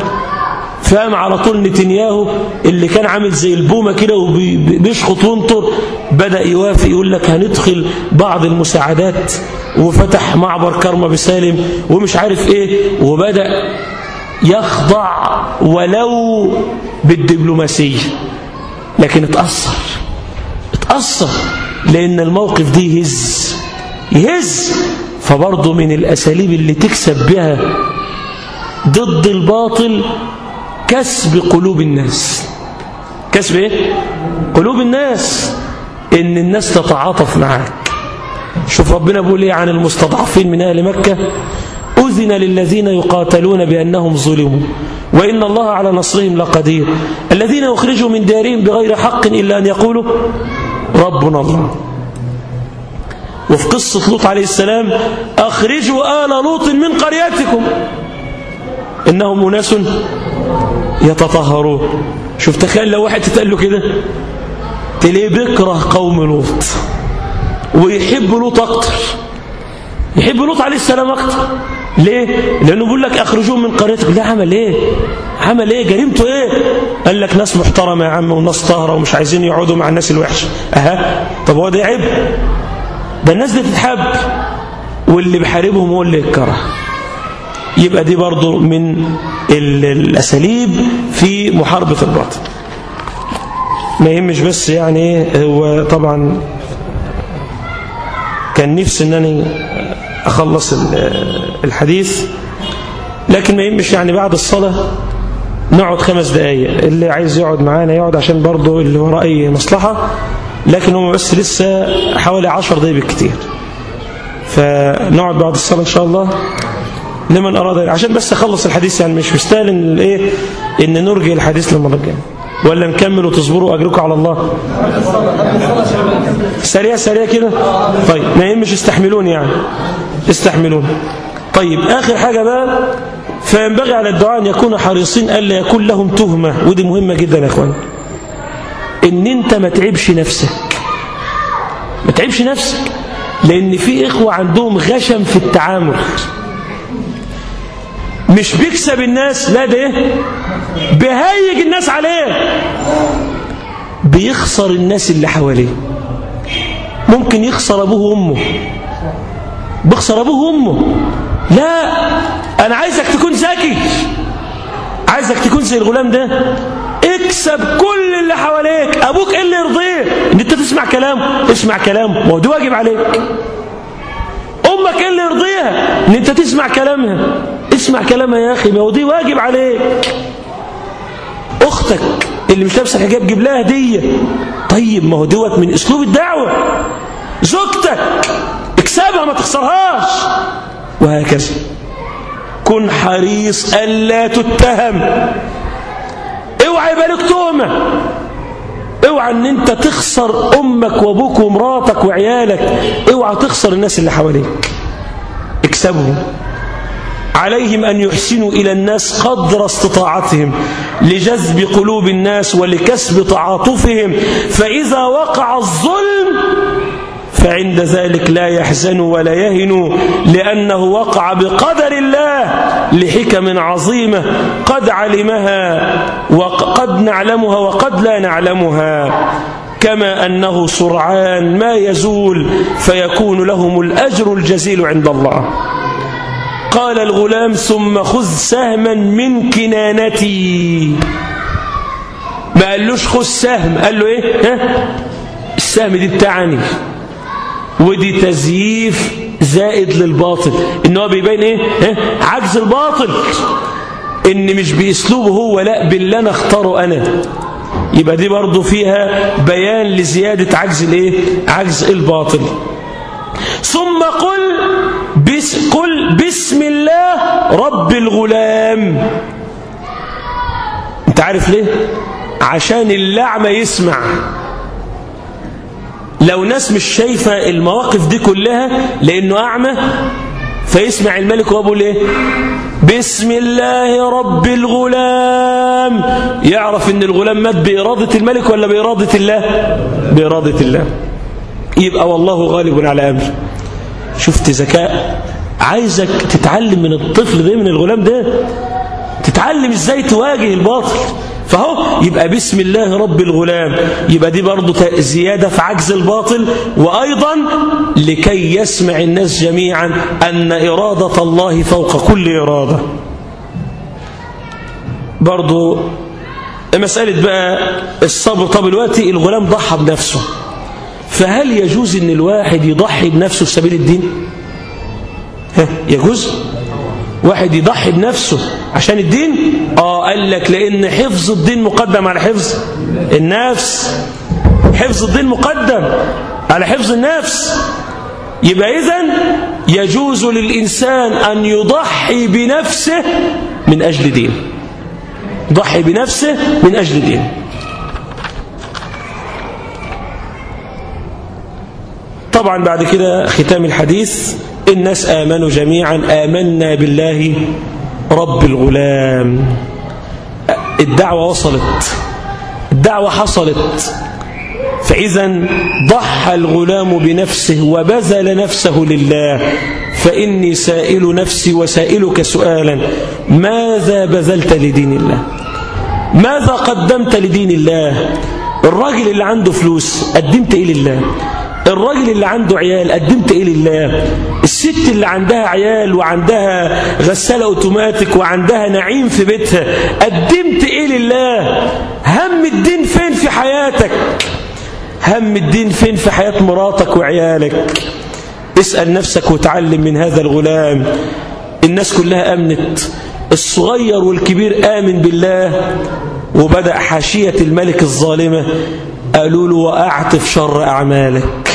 فقام على طول نتنياهو اللي كان عامل زي البومة كده وبيشخط وينطر بدأ يوافق يقول لك هندخل بعض المساعدات. وفتح معبر كرم بسالم ومش عارف إيه وبدأ يخضع ولو بالدبلوماسية. لكن اتأثر اتأثر لأن الموقف دي يهز يهز. فبرضه من الأساليب اللي تكسب بها ضد الباطل كسب قلوب الناس. كسب إيه؟ قلوب الناس. إن الناس تتعاطف معاك. شوف ربنا بيقول إيه عن المستضعفين من أهل مكة؟ أذن للذين يقاتلون بأنهم ظلموا. وإن الله على نصرهم لقدير. الذين يخرجوا من دارهم بغير حق إلا أن يقولوا ربنا الله. وفي قصة لوط عليه السلام أخرجوا آل لوط من قريتكم. إنهم أناس يتطهرون. شوف تخيل لو واحد تتقال له كده. تلاقيه بيكره قوم لوط. ويحب لوط أكتر. يحب لوط عليه السلام أكتر. ليه؟ لأنه بيقول لك أخرجوهم من قريتك لا عمل إيه؟ عمل إيه؟ جريمته إيه؟ قال لك ناس محترمة يا عم وناس طاهرة ومش عايزين يقعدوا مع الناس الوحشة أها طب هو ده عيب ده الناس دي تتحب واللي بحاربهم هو اللي يتكره يبقى دي برضو من الأساليب في محاربة الباطل ما يهمش بس يعني هو طبعا كان نفسي أنني أخلص الحديث لكن ما يهمش يعني بعد الصلاة نقعد خمس دقايق اللي عايز يقعد معانا يقعد عشان برضو اللي وراه أي مصلحة لكن هم بس لسه حوالي عشر دقايق بالكتير. فنقعد بعد الصلاة إن شاء الله. لمن أراد عشان بس أخلص الحديث يعني مش مستاهل إن إيه إن نرجع الحديث للمرة الجاية ولا نكمل وتصبروا أجركم على الله. سريع سريع كده. طيب ما يهمش استحملون يعني. استحملون طيب آخر حاجة بقى فينبغي على الدعاء أن يكون حريصين ألا يكون لهم تهمة. ودي مهمة جدا يا أخوان. إن أنت ما تعبش نفسك. ما تعبش نفسك. لأن في إخوة عندهم غشم في التعامل. مش بيكسب الناس لا ده إيه؟ بيهيج الناس عليه. بيخسر الناس اللي حواليه. ممكن يخسر أبوه وأمه. بيخسر أبوه وأمه. لا أنا عايزك تكون ذكي. عايزك تكون زي الغلام ده. اكسب كل اللي حواليك. أبوك إيه اللي يرضيه؟ إن أنت تسمع كلامه اسمع كلامه ما هو ده واجب عليك. أمك إيه اللي يرضيها؟ إن أنت تسمع كلامها. اسمع كلامها يا أخي. ما هو دي واجب عليك. أختك اللي مش لابسة حجاب جيب لها هدية. طيب ما هو دوت من أسلوب الدعوة. زوجتك اكسبها ما تخسرهاش. وهكذا. كن حريص ألا تتهم. اوعى يبقى تهمة. اوعى إن أنت تخسر أمك وأبوك ومراتك وعيالك. اوعى تخسر الناس اللي حواليك. اكسبهم. عليهم أن يحسنوا إلى الناس قدر استطاعتهم. لجذب قلوب الناس ولكسب تعاطفهم. فإذا وقع الظلم فعند ذلك لا يحزنوا ولا يهنوا لأنه وقع بقدر الله لحكم عظيمة قد علمها وقد نعلمها وقد لا نعلمها. كما أنه سرعان ما يزول فيكون لهم الأجر الجزيل عند الله. قال الغلام ثم خذ سهما من كنانتي. ما قالوش خذ سهم قال له إيه؟ ها؟ السهم دي بتاعني ودي تزييف زائد للباطل. إن هو بيبين إيه؟ ها؟ عجز الباطل. إن مش بأسلوبه هو لا باللي أنا أختاره أنا. يبقى دي برضو فيها بيان لزيادة عجز الإيه؟ عجز الباطل. ثم قل بس قل بسم الله رب الغلام. أنت عارف ليه؟ عشان اللعمة يسمع. لو ناس مش شايفة المواقف دي كلها لأنه أعمى فيسمع الملك وهو بيقول إيه؟ بسم الله رب الغلام. يعرف إن الغلام مات بإرادة الملك ولا بإرادة الله؟ بإرادة الله. يبقى والله غالب على أمره شفت ذكاء؟ عايزك تتعلم من الطفل ده من الغلام ده تتعلم إزاي تواجه الباطل. فهو يبقى بسم الله رب الغلام. يبقى دي برضو زيادة في عجز الباطل وأيضا لكي يسمع الناس جميعا أن إرادة الله فوق كل إرادة. برضو مسألة بقى الصبر. طب دلوقتي الغلام ضحى بنفسه فهل يجوز إن الواحد يضحي بنفسه في سبيل الدين؟ ها يجوز؟ واحد يضحي بنفسه عشان الدين؟ آه قال لك لأن حفظ الدين مقدم على حفظ النفس. حفظ الدين مقدم على حفظ النفس. يبقى إذا يجوز للإنسان أن يضحي بنفسه من أجل دين. يضحي بنفسه من أجل دين. طبعا بعد كده ختام الحديث. الناس آمنوا جميعا آمنا بالله رب الغلام. الدعوة وصلت. الدعوة حصلت. فإذا ضحى الغلام بنفسه وبذل نفسه لله. فإني سائل نفسي وسائلك سؤالا ماذا بذلت لدين الله؟ ماذا قدمت لدين الله؟ الراجل اللي عنده فلوس قدمت إيه لله؟ الراجل اللي عنده عيال قدمت إيه لله؟ الست اللي عندها عيال وعندها غسالة أوتوماتيك وعندها نعيم في بيتها قدمت إيه لله؟ هم الدين فين في حياتك؟ هم الدين فين في حياة مراتك وعيالك؟ اسأل نفسك وتعلم من هذا الغلام. الناس كلها أمنت. الصغير والكبير آمن بالله. وبدأ حاشية الملك الظالمة. قالوا له وقعت في شر أعمالك.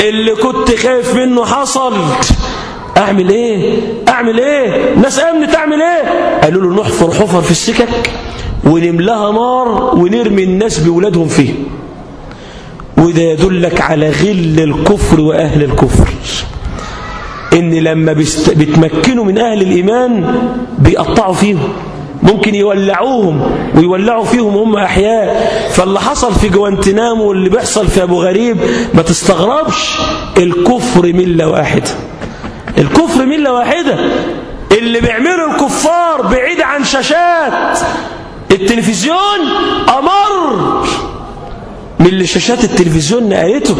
اللي كنت خايف منه حصل. أعمل إيه؟ أعمل إيه؟ الناس أمنت أعمل إيه؟ قالوا له نحفر حفر في السكك ونملاها نار ونرمي الناس بولادهم فيه. وده يدلك على غل الكفر وأهل الكفر. إن لما بست... بتمكنوا من أهل الإيمان بيقطعوا فيهم. ممكن يولعوهم ويولعوا فيهم هم أحياء. فاللي حصل في جوانتنامو واللي بيحصل في أبو غريب ما تستغربش الكفر ملة واحدة. الكفر ملة واحدة. اللي بيعملوا الكفار بعيد عن شاشات. التلفزيون أمر. من اللي شاشات التلفزيون نقلته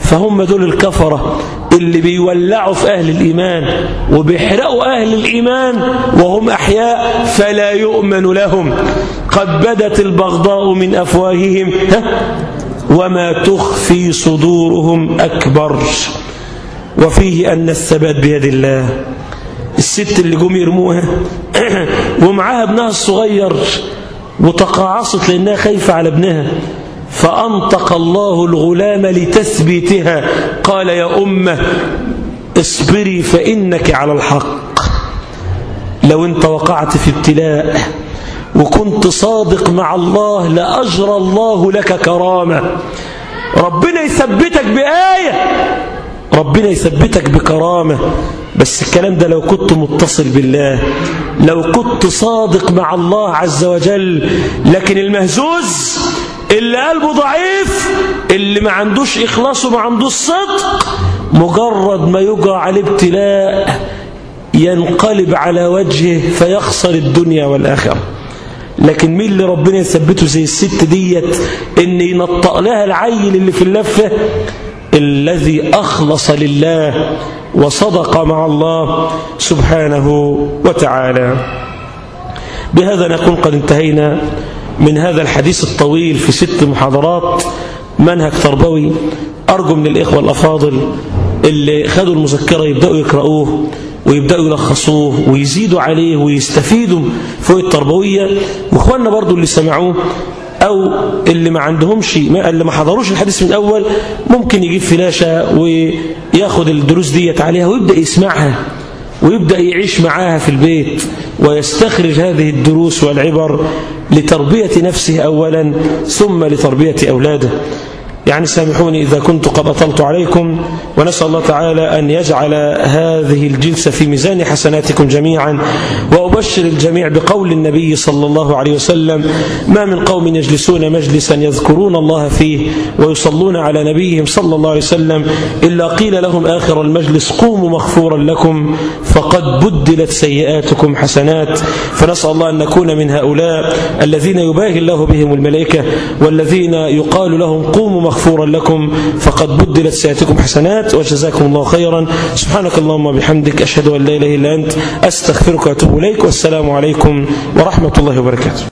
فهم دول الكفرة اللي بيولعوا في أهل الإيمان وبيحرقوا أهل الإيمان وهم أحياء فلا يؤمن لهم. قد بدت البغضاء من أفواههم وما تخفي صدورهم أكبر. وفيه أن الثبات بيد الله. الست اللي جم يرموها [CLEARS THROAT] ومعاها ابنها الصغير وتقاعصت لأنها خايفة على ابنها. فأنطق الله الغلام لتثبيتها. قال يا أمة اصبري فإنك على الحق. لو انت وقعت في ابتلاء وكنت صادق مع الله لأجرى الله لك كرامة. ربنا يثبتك بآية. ربنا يثبتك بكرامة. بس الكلام ده لو كنت متصل بالله لو كنت صادق مع الله عز وجل لكن المهزوز اللي قلبه ضعيف اللي ما عندوش إخلاص وما عندوش صدق مجرد ما يقع عليه ابتلاء ينقلب على وجهه فيخسر الدنيا والآخرة. لكن مين اللي ربنا يثبته زي الست ديت إن ينطق لها العيل اللي في اللفة؟ الذي أخلص لله وصدق مع الله سبحانه وتعالى. بهذا نكون قد انتهينا. من هذا الحديث الطويل في ست محاضرات منهج تربوي. أرجو من الإخوة الأفاضل اللي خدوا المذكرة يبدأوا يقرأوه ويبدأوا يلخصوه ويزيدوا عليه ويستفيدوا فوق التربوية. وإخواننا برضو اللي سمعوه أو اللي ما عندهمش اللي ما حضروش الحديث من الأول ممكن يجيب فلاشة وياخد الدروس ديت عليها ويبدأ يسمعها. ويبدأ يعيش معاها في البيت ويستخرج هذه الدروس والعبر لتربية نفسه أولا ثم لتربية أولاده. يعني سامحوني إذا كنت قد أطلت عليكم ونسأل الله تعالى أن يجعل هذه الجلسة في ميزان حسناتكم جميعا وأبشر الجميع بقول النبي صلى الله عليه وسلم ما من قوم يجلسون مجلسا يذكرون الله فيه ويصلون على نبيهم صلى الله عليه وسلم إلا قيل لهم آخر المجلس قوموا مغفورا لكم فقد بدلت سيئاتكم حسنات. فنسأل الله أن نكون من هؤلاء الذين يباهي الله بهم الملائكة والذين يقال لهم قوموا مغفورا لكم فقد بدلت سيئاتكم حسنات وجزاكم الله خيرا. سبحانك اللهم وبحمدك أشهد أن لا إله إلا أنت أستغفرك وأتوب إليك والسلام عليكم ورحمة الله وبركاته.